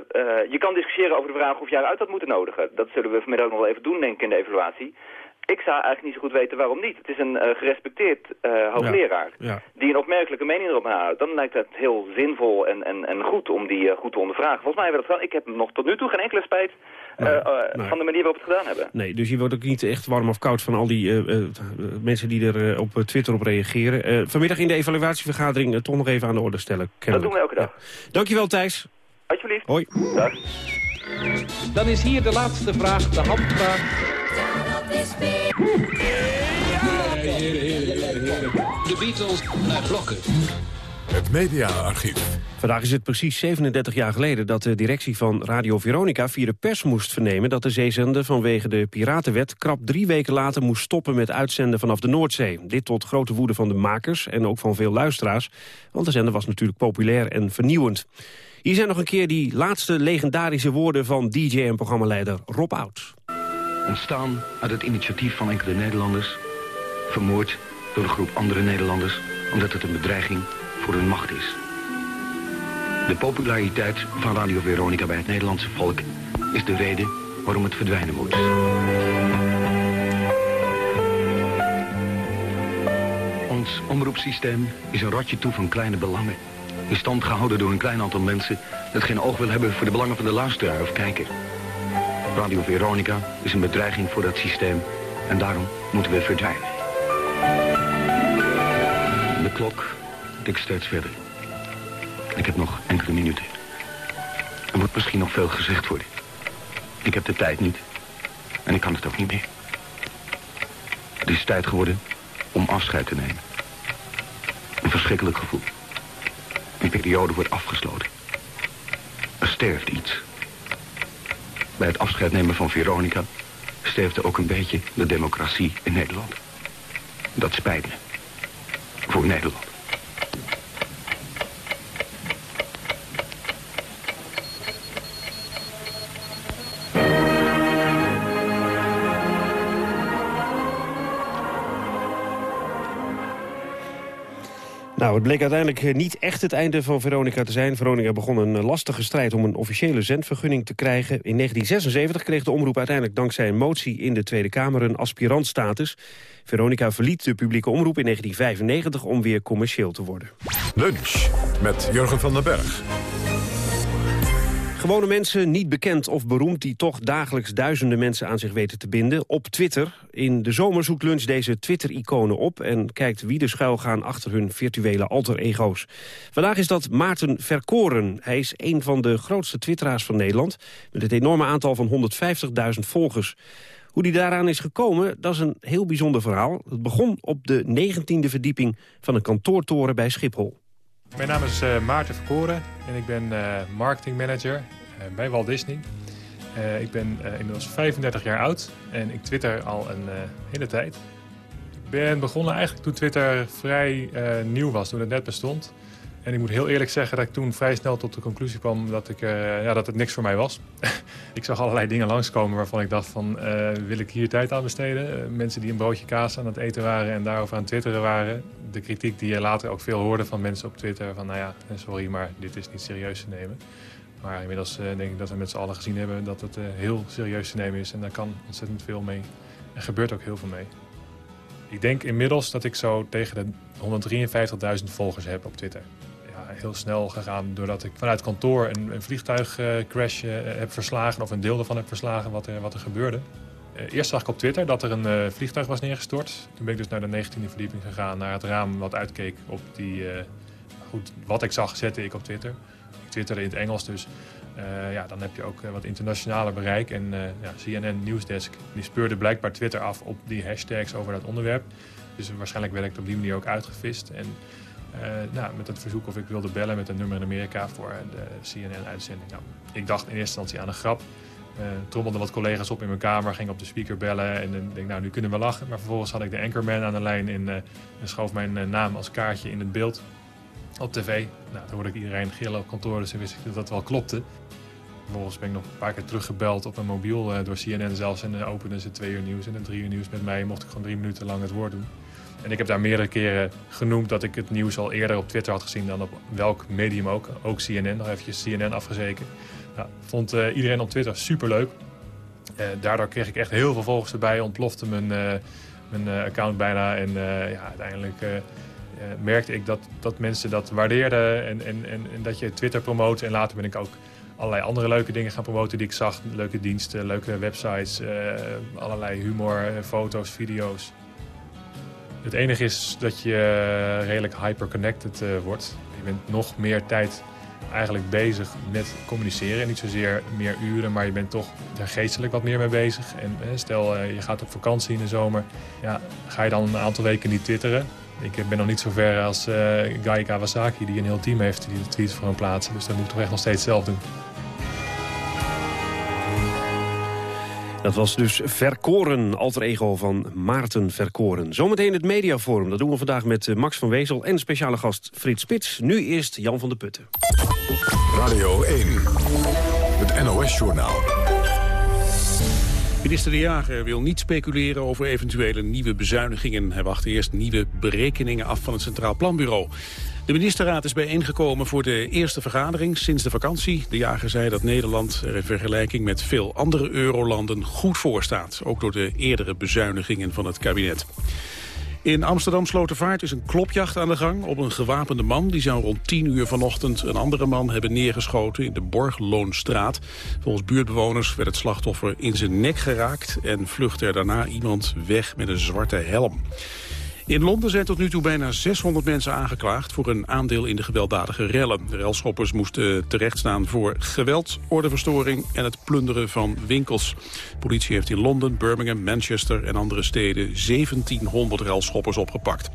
je kan discussiëren over de vraag of je uit had moeten nodigen. Dat zullen we vanmiddag nog wel even doen, denk ik, in de evaluatie. Ik zou eigenlijk niet zo goed weten waarom niet. Het is een uh, gerespecteerd uh, hoogleraar Ja. die een opmerkelijke mening erop houdt. Dan lijkt het heel zinvol en, en, en goed om die uh, goed te ondervragen. Volgens mij hebben we dat gedaan. Ik heb nog tot nu toe geen enkele spijt nee. van de manier waarop we het gedaan hebben. Nee, dus je wordt ook niet echt warm of koud van al die mensen die er op Twitter op reageren. vanmiddag in de evaluatievergadering toch nog even aan de orde stellen. Dat doen we elke dag. Ja. Dankjewel Thijs. Alsjeblieft. Hoi. Dag. Dan is hier de laatste vraag, de handvraag. De Beatles naar blokken. Het mediaarchief. Vandaag is het precies 37 jaar geleden dat de directie van Radio Veronica via de pers moest vernemen dat de zeezender vanwege de piratenwet krap drie weken later moest stoppen met uitzenden vanaf de Noordzee. Dit tot grote woede van de makers en ook van veel luisteraars, want de zender was natuurlijk populair en vernieuwend. Hier zijn nog een keer die laatste legendarische woorden van DJ en programmaleider Rob Oud. Ontstaan uit het initiatief van enkele Nederlanders, vermoord door een groep andere Nederlanders, omdat het een bedreiging voor hun macht is. De populariteit van Radio Veronica bij het Nederlandse volk is de reden waarom het verdwijnen moet. Ons omroepsysteem is een rotje toe van kleine belangen. In stand gehouden door een klein aantal mensen dat geen oog wil hebben voor de belangen van de luisteraar of kijker. Radio Veronica is een bedreiging voor dat systeem en daarom moeten we verdwijnen. De klok tikt steeds verder. Ik heb nog enkele minuten. Er moet misschien nog veel gezegd worden. Ik heb de tijd niet. En ik kan het ook niet meer. Het is tijd geworden om afscheid te nemen. Een verschrikkelijk gevoel. Een periode wordt afgesloten. Er sterft iets. Bij het afscheid nemen van Veronica sterfte ook een beetje de democratie in Nederland. Dat spijt me. Voor Nederland. Nou, het bleek uiteindelijk niet echt het einde van Veronica te zijn. Veronica begon een lastige strijd om een officiële zendvergunning te krijgen. In 1976 kreeg de omroep uiteindelijk dankzij een motie in de Tweede Kamer een aspirantstatus. Veronica verliet de publieke omroep in 1995 om weer commercieel te worden. Lunch met Jurgen van den Berg. Gewone mensen, niet bekend of beroemd... die toch dagelijks duizenden mensen aan zich weten te binden. Op Twitter. In de zomer zoekt Lunch deze Twitter-iconen op... en kijkt wie de schuil gaan achter hun virtuele alter-ego's. Vandaag is dat Maarten Verkoren. Hij is een van de grootste twitteraars van Nederland... met het enorme aantal van 150.000 volgers. Hoe die daaraan is gekomen, dat is een heel bijzonder verhaal. Het begon op de 19e verdieping van een kantoortoren bij Schiphol. Mijn naam is uh, Maarten Verkoren en ik ben uh, marketingmanager uh, bij Walt Disney. ik ben inmiddels 35 jaar oud en ik twitter al een hele tijd. Ik ben begonnen eigenlijk toen Twitter vrij nieuw was, toen het net bestond. En ik moet heel eerlijk zeggen dat ik toen vrij snel tot de conclusie kwam dat, ik, ja, dat het niks voor mij was. [LAUGHS] ik zag allerlei dingen langskomen waarvan ik dacht van, wil ik hier tijd aan besteden? mensen die een broodje kaas aan het eten waren en daarover aan twitteren waren. De kritiek die je later ook veel hoorde van mensen op Twitter. Van nou ja, sorry, maar dit is niet serieus te nemen. Maar inmiddels denk ik dat we met z'n allen gezien hebben dat het heel serieus te nemen is. En daar kan ontzettend veel mee. Er gebeurt ook heel veel mee. Ik denk inmiddels dat ik zo tegen de 153.000 volgers heb op Twitter. Heel snel gegaan doordat ik vanuit kantoor een, een vliegtuigcrash uh, heb verslagen. Of een deel ervan heb verslagen wat er, wat er gebeurde. Uh, eerst zag ik op Twitter dat er een vliegtuig was neergestort. Toen ben ik dus naar de 19e verdieping gegaan, naar het raam wat uitkeek op die... Goed, wat ik zag, zette ik op Twitter. Ik twitterde in het Engels, dus ja, dan heb je ook wat internationaler bereik. En ja, CNN Newsdesk die speurde blijkbaar Twitter af op die hashtags over dat onderwerp. Dus waarschijnlijk werd ik op die manier ook uitgevist. En nou, met het verzoek of ik wilde bellen met een nummer in Amerika voor de CNN-uitzending. Nou, ik dacht in eerste instantie aan een grap. Uh, trommelden wat collega's op in mijn kamer, ging op de speaker bellen en denk nou, nu kunnen we lachen. Maar vervolgens had ik de anchorman aan de lijn en, uh, schoof mijn naam als kaartje in het beeld. op tv. Nou, dan hoorde ik iedereen gillen op kantoor, dus wist ik dat dat wel klopte. Vervolgens ben ik nog een paar keer teruggebeld op mijn mobiel door CNN zelfs. En openden ze twee uur nieuws en dan drie uur nieuws met mij. Mocht ik gewoon drie minuten lang het woord doen. En ik heb daar meerdere keren genoemd dat ik het nieuws al eerder op Twitter had gezien dan op welk medium ook. Ook CNN, nog eventjes CNN afgezeken. Nou, vond uh, iedereen op Twitter superleuk. Uh, daardoor kreeg ik echt heel veel volgers erbij. Ontplofte mijn, uh, mijn account bijna. En ja, uiteindelijk merkte ik dat, dat mensen dat waardeerden. En, en, en, en, dat je Twitter promoot. En later ben ik ook allerlei andere leuke dingen gaan promoten die ik zag. Leuke diensten, leuke websites. allerlei humor, foto's, video's. Het enige is dat je redelijk hyperconnected wordt. Je bent nog meer tijd eigenlijk bezig met communiceren. Niet zozeer meer uren, maar je bent toch daar geestelijk wat meer mee bezig. En stel, je gaat op vakantie in de zomer. Ja, ga je dan een aantal weken niet twitteren. Ik ben nog niet zo ver als uh, Guy Kawasaki, die een heel team heeft die de tweets voor hem plaatsen. Dus dat moet ik toch echt nog steeds zelf doen. Dat was dus Verkoren, alter ego van Maarten Verkoren. Zometeen het Mediaforum. Dat doen we vandaag met eh, Max van Wezel en speciale gast Frits Spits. Nu eerst Jan van de Putten. Radio 1, het NOS-journaal. Minister De Jager wil niet speculeren over eventuele nieuwe bezuinigingen. Hij wacht eerst nieuwe berekeningen af van het Centraal Planbureau. De ministerraad is bijeengekomen voor de eerste vergadering sinds de vakantie. De jager zei dat Nederland er in vergelijking met veel andere eurolanden goed voor staat. Ook door de eerdere bezuinigingen van het kabinet. In Amsterdam Slotervaart is een klopjacht aan de gang op een gewapende man. Die zou rond 10 uur vanochtend een andere man hebben neergeschoten in de Borgloonstraat. Volgens buurtbewoners werd het slachtoffer in zijn nek geraakt en vluchtte er daarna iemand weg met een zwarte helm. In Londen zijn tot nu toe bijna 600 mensen aangeklaagd voor een aandeel in de gewelddadige rellen. De relschoppers moesten terechtstaan voor geweld, ordeverstoring en het plunderen van winkels. politie heeft in Londen, Birmingham, Manchester en andere steden 1700 relschoppers opgepakt.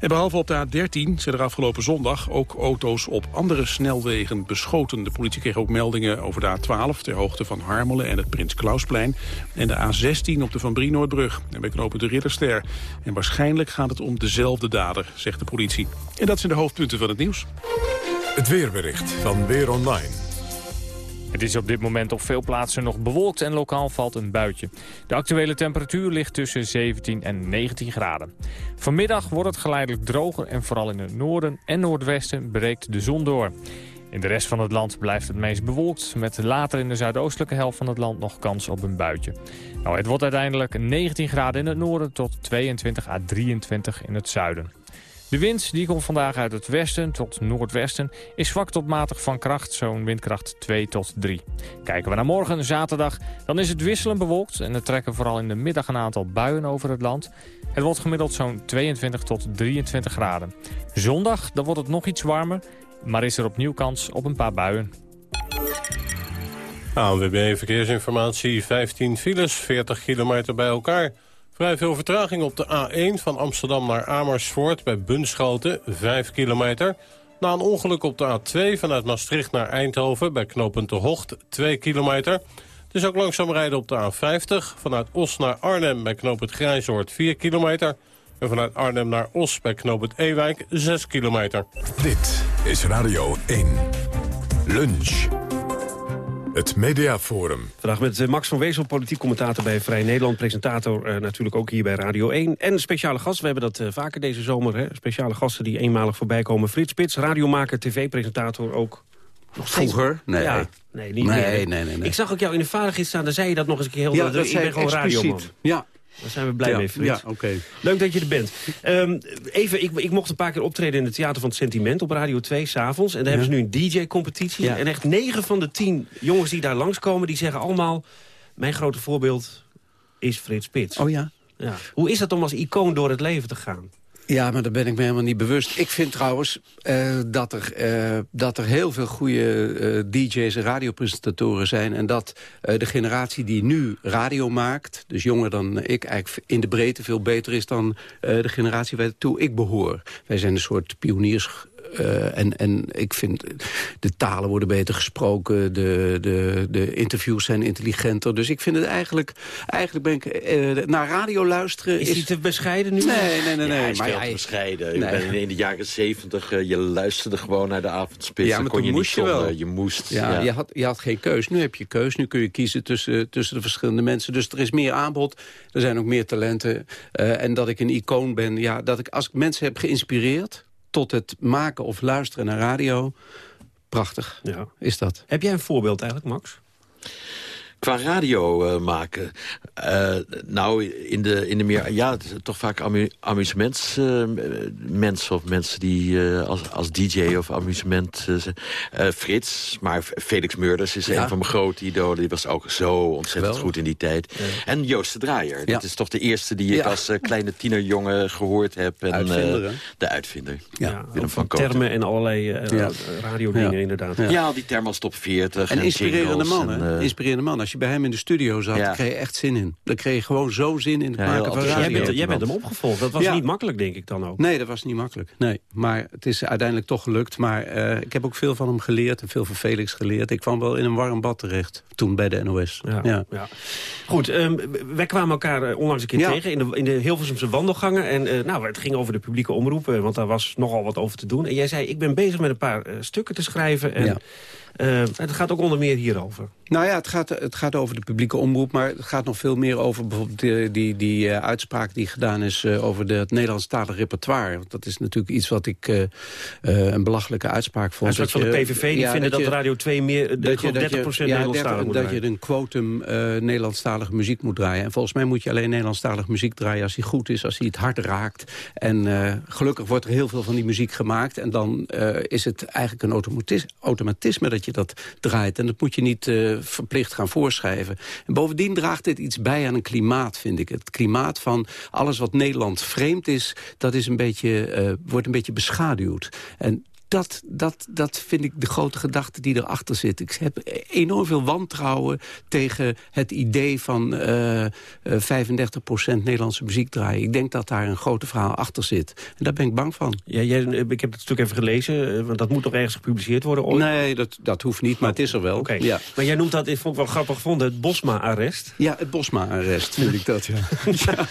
En behalve op de A13 zijn er afgelopen zondag ook auto's op andere snelwegen beschoten. De politie kreeg ook meldingen over de A12 ter hoogte van Harmelen en het Prins Klausplein. En de A16 op de Van Brienoordbrug en bij knopen de Ridderster. En waarschijnlijk gaat het om dezelfde dader, zegt de politie. En dat zijn de hoofdpunten van het nieuws. Het weerbericht van Weer Online. Het is op dit moment op veel plaatsen nog bewolkt en lokaal valt een buitje. De actuele temperatuur ligt tussen 17 en 19 graden. Vanmiddag wordt het geleidelijk droger en vooral in het noorden en noordwesten breekt de zon door. In de rest van het land blijft het meest bewolkt... met later in de zuidoostelijke helft van het land nog kans op een buitje. Nou, het wordt uiteindelijk 19 graden in het noorden tot 22 à 23 in het zuiden. De wind die komt vandaag uit het westen tot noordwesten is zwak tot matig van kracht, zo'n windkracht 2 tot 3. Kijken we naar morgen, zaterdag, dan is het wisselend bewolkt en er trekken vooral in de middag een aantal buien over het land. Het wordt gemiddeld zo'n 22 tot 23 graden. Zondag, dan wordt het nog iets warmer, maar is er opnieuw kans op een paar buien. ANWB Verkeersinformatie, 15 files, 40 kilometer bij elkaar... Vrij veel vertraging op de A1 van Amsterdam naar Amersfoort bij Bunschoten, 5 kilometer. Na een ongeluk op de A2 vanuit Maastricht naar Eindhoven bij knooppunt De Hocht, 2 kilometer. Het is ook langzaam rijden op de A50 vanuit Os naar Arnhem bij knooppunt Grijzoord, 4 kilometer. En vanuit Arnhem naar Os bij knooppunt Ewijk, 6 kilometer. Dit is Radio 1. Lunch. Het Mediaforum. Vandaag met eh, Max van Wezel, politiek commentator bij Vrij Nederland. Presentator uh, natuurlijk ook hier bij Radio 1. En speciale gast, we hebben dat uh, vaker deze zomer. Hè? Speciale gasten die eenmalig voorbij komen. Frits Spits, radiomaker, tv-presentator ook. Nog Vroeger? Nee. Ja, nee, niet nee, meer. Nee, nee, nee, Ik zag ook jou in de vaardigheid staan, daar zei je dat nog eens een keer heel ja, dat ik ben gewoon radioman. Ja, daar zijn we blij ja, mee, Frits. Ja, oké. Leuk dat je er bent. Um, even, ik, ik, mocht een paar keer optreden in het Theater van het Sentiment op Radio 2 s'avonds. En daar hebben ze nu een DJ-competitie. En echt negen van de tien jongens die daar langskomen, die zeggen allemaal... mijn grote voorbeeld is Frits Spits. Oh ja? ja. Hoe is het om als icoon door het leven te gaan? Ja, maar daar ben ik me helemaal niet bewust. Ik vind trouwens uh, dat, er, uh, dat er heel veel goede uh, DJ's en radiopresentatoren zijn... en dat de generatie die nu radio maakt... dus jonger dan ik, eigenlijk in de breedte veel beter is... dan de generatie waartoe ik behoor. Wij zijn een soort pioniers eh, en, en ik vind, de talen worden beter gesproken. De, de, de interviews zijn intelligenter. Dus ik vind het eigenlijk... Eigenlijk ben ik... Uh, naar radio luisteren... Is, is... hij te bescheiden nu? Nee, nee, nee. nee. Ja, maar hij is bescheiden. Nee. In, in de jaren zeventig, uh, je luisterde gewoon naar de avondspits. Ja, maar kon je moest niet je wel. Je moest. Ja, ja. Je, had, je had geen keus. Nu heb je keus. Nu kun je kiezen tussen, tussen de verschillende mensen. Dus er is meer aanbod. Er zijn ook meer talenten. Uh, en dat ik een icoon ben. Ja, dat ik als ik mensen heb geïnspireerd tot het maken of luisteren naar radio. Prachtig ja. is dat. Heb jij een voorbeeld eigenlijk, Max? Qua radio uh, maken. Uh, nou, in de, in de meer... Ja, toch vaak amu amusementsmensen uh, of mensen die als, als DJ of amusement... Frits, maar Felix Meurders is ja. een van mijn grote idolen. Die was ook zo ontzettend Geweldig. goed in die tijd. Ja. En Joost de Draaier. Ja. Dat is toch de eerste die ik als kleine tienerjongen gehoord heb. En, uitvinder, de uitvinder. Ja, Willem van termen en allerlei radiodingen inderdaad. Ja. die termen als top 40. En, en inspirerende man, en, inspirerende man. Als je bij hem in de studio zat, ja. kreeg je echt zin in. Dan kreeg je gewoon zo zin in het ja, maken van radio. Jij bent, jij bent hem opgevolgd. Dat was ja. niet makkelijk, denk ik dan ook. Nee, dat was niet makkelijk. Nee, maar het is uiteindelijk toch gelukt. Maar uh, ik heb ook veel van hem geleerd en veel van Felix geleerd. Ik kwam wel in een warm bad terecht toen bij de NOS. Ja, ja. Goed, um, wij kwamen elkaar uh, onlangs een keer tegen in de, in de Hilversumse wandelgangen. En uh, nou, het ging over de publieke omroep, want daar was nogal wat over te doen. En jij zei, ik ben bezig met een paar stukken te schrijven. En, Uh, het gaat ook onder meer hierover. Nou ja, het gaat, het gaat over de publieke omroep... maar het gaat nog veel meer over bijvoorbeeld die, die, die uh, uitspraak die gedaan is... Uh, over de, het Nederlandstalige repertoire. Want dat is natuurlijk iets wat ik een belachelijke uitspraak vond. Uitspraak van de PVV, die ja, vinden dat, je, dat, Radio 2 meer dat je, 30% dat je, ja, Nederlandstalig moet Dat je een quotum Nederlandstalige muziek moet draaien. En volgens mij moet je alleen Nederlandstalige muziek draaien... als die goed is, als die het hard raakt. En gelukkig wordt er heel veel van die muziek gemaakt. En dan is het eigenlijk een automatis automatisme dat dat draait. En dat moet je niet uh, verplicht gaan voorschrijven. En bovendien draagt dit iets bij aan een klimaat, vind ik. Het klimaat van alles wat Nederland vreemd is... dat is een beetje, uh, wordt een beetje beschaduwd. En dat, dat, dat vind ik de grote gedachte die erachter zit. Ik heb enorm veel wantrouwen tegen het idee van uh, uh, 35% Nederlandse muziek draaien. Ik denk dat daar een grote verhaal achter zit. En daar ben ik bang van. Ja, jij, ik heb het stuk even gelezen, want dat moet toch ergens gepubliceerd worden? Ooit? Nee, dat, dat hoeft niet, maar het is er wel. Okay. Ja. Maar jij noemt dat, ik vond ik wel grappig gevonden, het Bosma-arrest. Ja, het Bosma-arrest vind ik dat, ja. [LAUGHS] ja.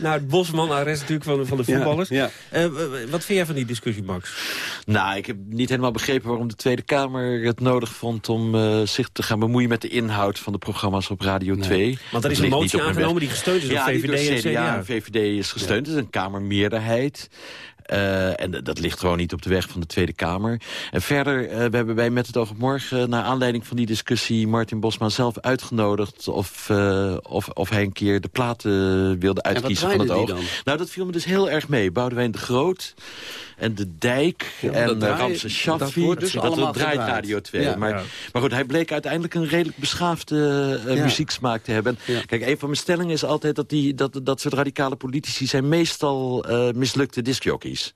nou, het Bosman-arrest natuurlijk van, van de voetballers. Ja, ja. Uh, wat vind jij van die discussie, Max? Nou, ik heb niet helemaal begrepen waarom de Tweede Kamer het nodig vond... om uh, zich te gaan bemoeien met de inhoud van de programma's op Radio nee. 2. Want er is een motie aangenomen die gesteund is ja, door VVD door en CDA. Ja, VVD is gesteund, het ja. is een Kamermeerderheid. Uh, en dat ligt gewoon niet op de weg van de Tweede Kamer. En verder, uh, we hebben bij Met het Oog op Morgen... naar aanleiding van die discussie Martin Bosma zelf uitgenodigd... of, uh, of, of hij een keer de platen wilde uitkiezen van het Oog. Dan? Nou, dat viel me dus heel erg mee. Boudewijn de Groot en De Dijk ja, en draai, Ramses Shaffi. Dat, dus dat, dat draait Radio 2. Ja, maar, maar goed, hij bleek uiteindelijk een redelijk beschaafde uh, muzieksmaak te hebben. Kijk, een van mijn stellingen is altijd dat, die, dat dat soort radicale politici... zijn meestal uh, mislukte discjockeys.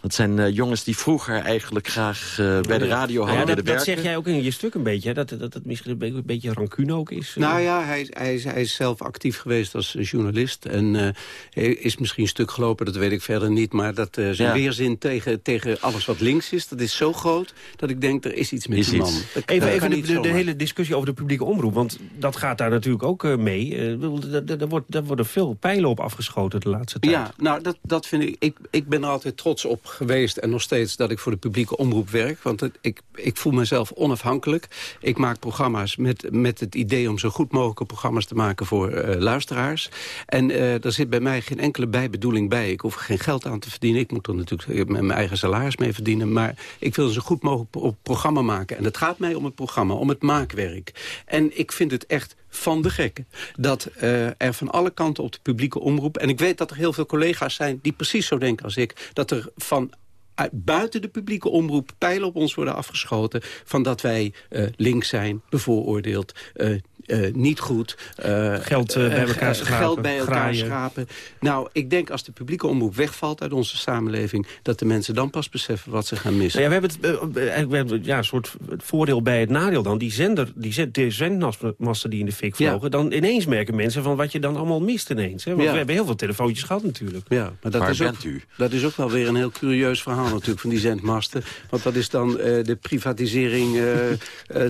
Dat zijn uh, jongens die vroeger eigenlijk graag uh, bij de radio hadden ja, dat, zeg jij ook in je stuk een beetje, hè? Dat, dat het misschien een beetje rancune ook is. Uh. Nou ja, hij, hij, is, hij is zelf actief geweest als journalist. En is misschien een stuk gelopen, dat weet ik verder niet. Maar dat zijn ja. weerzin tegen, tegen alles wat links is, dat is zo groot... dat ik denk, er is iets met is die man. Dat, even even de, de, de, hele discussie over de publieke omroep. Want dat gaat daar natuurlijk ook mee. Er wordt, worden veel pijlen op afgeschoten de laatste tijd. Ja, nou, dat, dat vind ik... Ik, ik ben er altijd trots op geweest en nog steeds dat ik voor de publieke omroep werk. Want ik, ik voel mezelf onafhankelijk. Ik maak programma's met, met het idee om zo goed mogelijke programma's te maken voor uh, luisteraars. En uh, er zit bij mij geen enkele bijbedoeling bij. Ik hoef er geen geld aan te verdienen. Ik moet er natuurlijk met mijn eigen salaris mee verdienen. Maar ik wil zo goed mogelijk programma maken. En het gaat mij om het programma, om het maakwerk. En ik vind het echt van de gekken. Dat uh, er van alle kanten op de publieke omroep... en ik weet dat er heel veel collega's zijn die precies zo denken als ik... dat er van buiten de publieke omroep pijlen op ons worden afgeschoten... van dat wij uh, links zijn, bevooroordeeld... eh, niet goed. geld bij elkaar schrapen. Geld bij elkaar graaien. schrapen. Nou, ik denk als de publieke omroep wegvalt uit onze samenleving... dat de mensen dan pas beseffen wat ze gaan missen. Nou ja, we hebben, het, uh, we hebben ja, een soort voordeel bij het nadeel dan. Die zender, die zend, de zendmasten die in de fik vlogen... Ja. dan ineens merken mensen van wat je dan allemaal mist ineens. Hè? Want ja. we hebben heel veel telefoontjes gehad natuurlijk. Ja, maar dat Waar is ook, bent u? Dat is ook wel weer een heel curieus verhaal natuurlijk van die zendmasten. Want dat is dan uh, de privatisering uh, uh,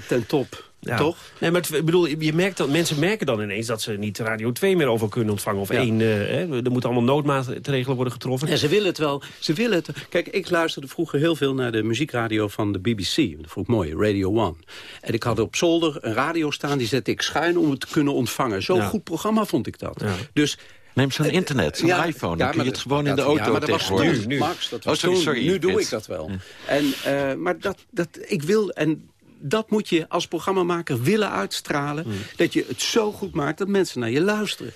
ten top. Ja. Toch? Nee, maar het, ik bedoel, je merkt dat, mensen merken dan ineens dat ze niet Radio 2 meer over kunnen ontvangen. Of Ja. één, eh, hè, er moeten allemaal noodmaatregelen worden getroffen. Ja, ze willen het wel. Ze willen het. Kijk, ik luisterde vroeger heel veel naar de muziekradio van de BBC. Dat vond ik mooi, Radio 1. En ik had op zolder een radio staan, die zette ik schuin om het te kunnen ontvangen. Zo'n Ja. goed programma vond ik dat. Dus Neem zo'n internet, zo'n ja, iPhone. ja, Dan kun je het dat- gewoon in de auto ja, maar dat was tegenwoordig. toen, Max, dat oh, sorry, toen. sorry. Nu doe ik dat wel. En, eh, maar dat, dat, ik wil... En dat moet je als programmamaker willen uitstralen. Hmm. Dat je het zo goed maakt dat mensen naar je luisteren.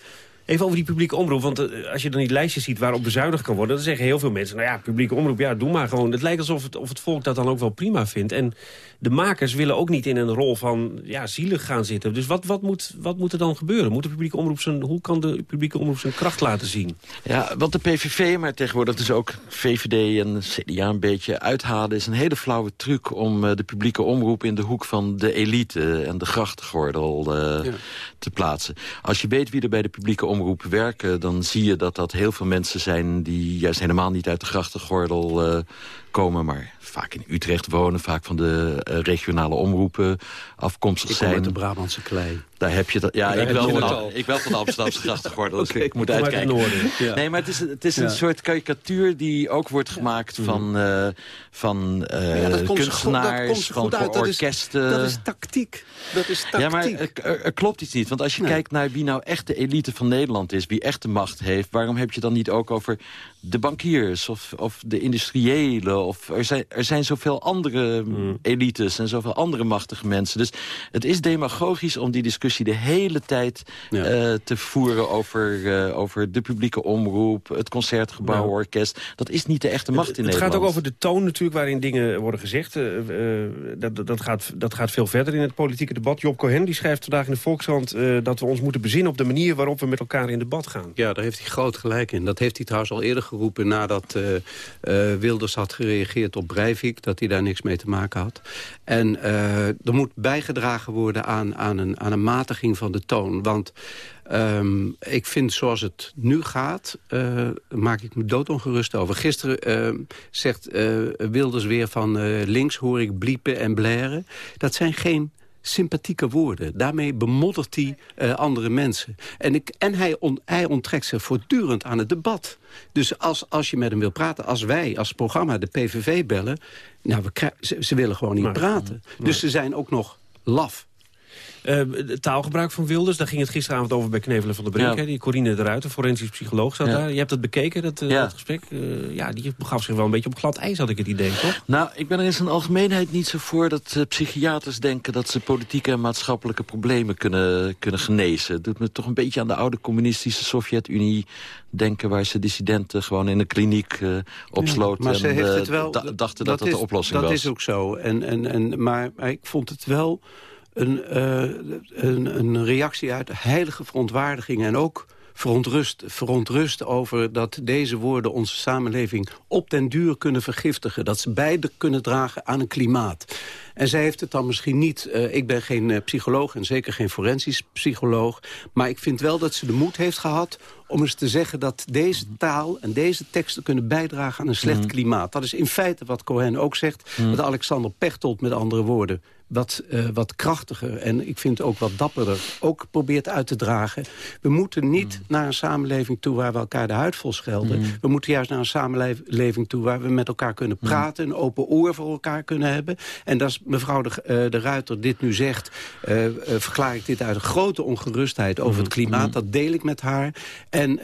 Even over die publieke omroep, want eh, als je dan die lijstjes ziet waarop bezuinigd kan worden... dan zeggen heel veel mensen, nou ja, publieke omroep, ja, doe maar gewoon. Het lijkt alsof het, of het volk dat dan ook wel prima vindt. En de makers willen ook niet in een rol van ja, zielig gaan zitten. Dus wat, wat, moet, wat moet er dan gebeuren? Moet de publieke omroep zijn, hoe kan de publieke omroep zijn kracht laten zien? Ja, wat de PVV, maar tegenwoordig dus ook VVD en CDA een beetje uithalen... is een hele flauwe truc om eh, de publieke omroep in de hoek van de elite... en de grachtgordel eh, te plaatsen. Als je weet wie er bij de publieke omroep werken... dan zie je dat dat heel veel mensen zijn die juist helemaal niet uit de grachtgordel eh, komen... maar vaak in Utrecht wonen, vaak van de eh, regionale omroepen afkomstig Ik kom zijn. uit de Brabantse klei. Daar heb je dat. Ja, ik, wel van, het ik wel van de Amsterdamse grachtgordel, dus [LAUGHS] ik moet het uitkijken. noorden. Ja. Nee, maar het is, het is een Ja. soort karikatuur die ook wordt gemaakt van, eh, van eh, Ja, dat komt zo goed- dat kunstenaars, van uit. Dat is- orkesten. dat is tactiek. Dat is tactiek. Ja, maar er, er- er klopt iets niet. Want als je Nee. kijkt naar wie nou echt de elite van Nederland is... wie echt de macht heeft... waarom heb je dan niet ook over de bankiers of, of de industriëlen? Of er, zijn, er zijn zoveel andere Hmm. elites en zoveel andere machtige mensen. Dus het is demagogisch om die discussie de hele tijd eh, te voeren... Over, eh, over de publieke omroep, het concertgebouw, orkest. Dat is niet de echte macht in het Nederland. gaat ook over de toon natuurlijk waarin dingen worden gezegd. Eh, dat, dat, gaat, dat gaat veel verder in het politieke debat. Job Cohen die schrijft vandaag in de Volkskrant... eh, dat we ons moeten bezinnen op de manier waarop we met elkaar in debat gaan. Ja, daar heeft hij groot gelijk in. Dat heeft hij trouwens al eerder geroepen nadat Wilders had gereageerd op Breivik. Dat hij daar niks mee te maken had. En eh, er moet bijgedragen worden aan, aan, een, aan een matiging van de toon. Want ehm, ik vind zoals het nu gaat, eh, maak ik me doodongerust over. Gisteren eh, zegt eh, Wilders weer van links hoor ik bliepen en blaren. Dat zijn geen sympathieke woorden. Daarmee bemoddert hij eh, andere mensen. En, ik, en hij, on- hij onttrekt zich voortdurend aan het debat. Dus als, als je met hem wil praten, als wij als programma de PVV bellen... Nou, we ze, ze willen gewoon niet praten. Dus ze zijn ook nog laf. Eh, het taalgebruik van Wilders, daar ging het gisteravond over bij Knevelen van der Brink. Die Corine eruit, de forensisch psycholoog, zat Ja. daar. Je hebt dat bekeken, dat, eh, Ja. dat gesprek. Eh, ja, die begaf zich wel een beetje op glad ijs, had ik het idee, toch? Nou, ik ben er in zijn algemeenheid niet zo voor dat eh, psychiaters denken dat ze politieke en maatschappelijke problemen kunnen, kunnen genezen. Het doet me toch een beetje aan de oude communistische Sovjet-Unie denken waar ze dissidenten gewoon in een kliniek eh, opsloten. maar ze en heeft het wel, da- dachten dat dat, is, de oplossing dat was. is ook zo. En, en, en, maar ik vond het wel een, eh, een, een reactie uit heilige verontwaardiging... en ook verontrust, verontrust over dat deze woorden onze samenleving op den duur kunnen vergiftigen. Dat ze beide kunnen dragen aan een klimaat. En zij heeft het dan misschien niet... eh, ik ben geen eh, psycholoog en zeker geen forensisch psycholoog... maar ik vind wel dat ze de moed heeft gehad om eens te zeggen dat deze taal en deze teksten kunnen bijdragen aan een slecht Mhm. klimaat. Dat is in feite wat Cohen ook zegt, dat Alexander Pechtold met andere woorden wat, eh, wat krachtiger en ik vind ook wat dapperder ook probeert uit te dragen. We moeten niet naar een samenleving toe waar we elkaar de huid vol schelden. Mhm. We moeten juist naar een samenleving toe waar we met elkaar kunnen praten... een open oor voor elkaar kunnen hebben. En als mevrouw de, eh, de Ruiter dit nu zegt... eh, verklaar ik dit uit een grote ongerustheid over het klimaat. Dat deel ik met haar. En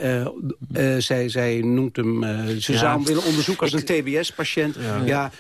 zij, zij noemt hem... ze Ja. zou hem willen onderzoeken als een TBS-patiënt. Ja.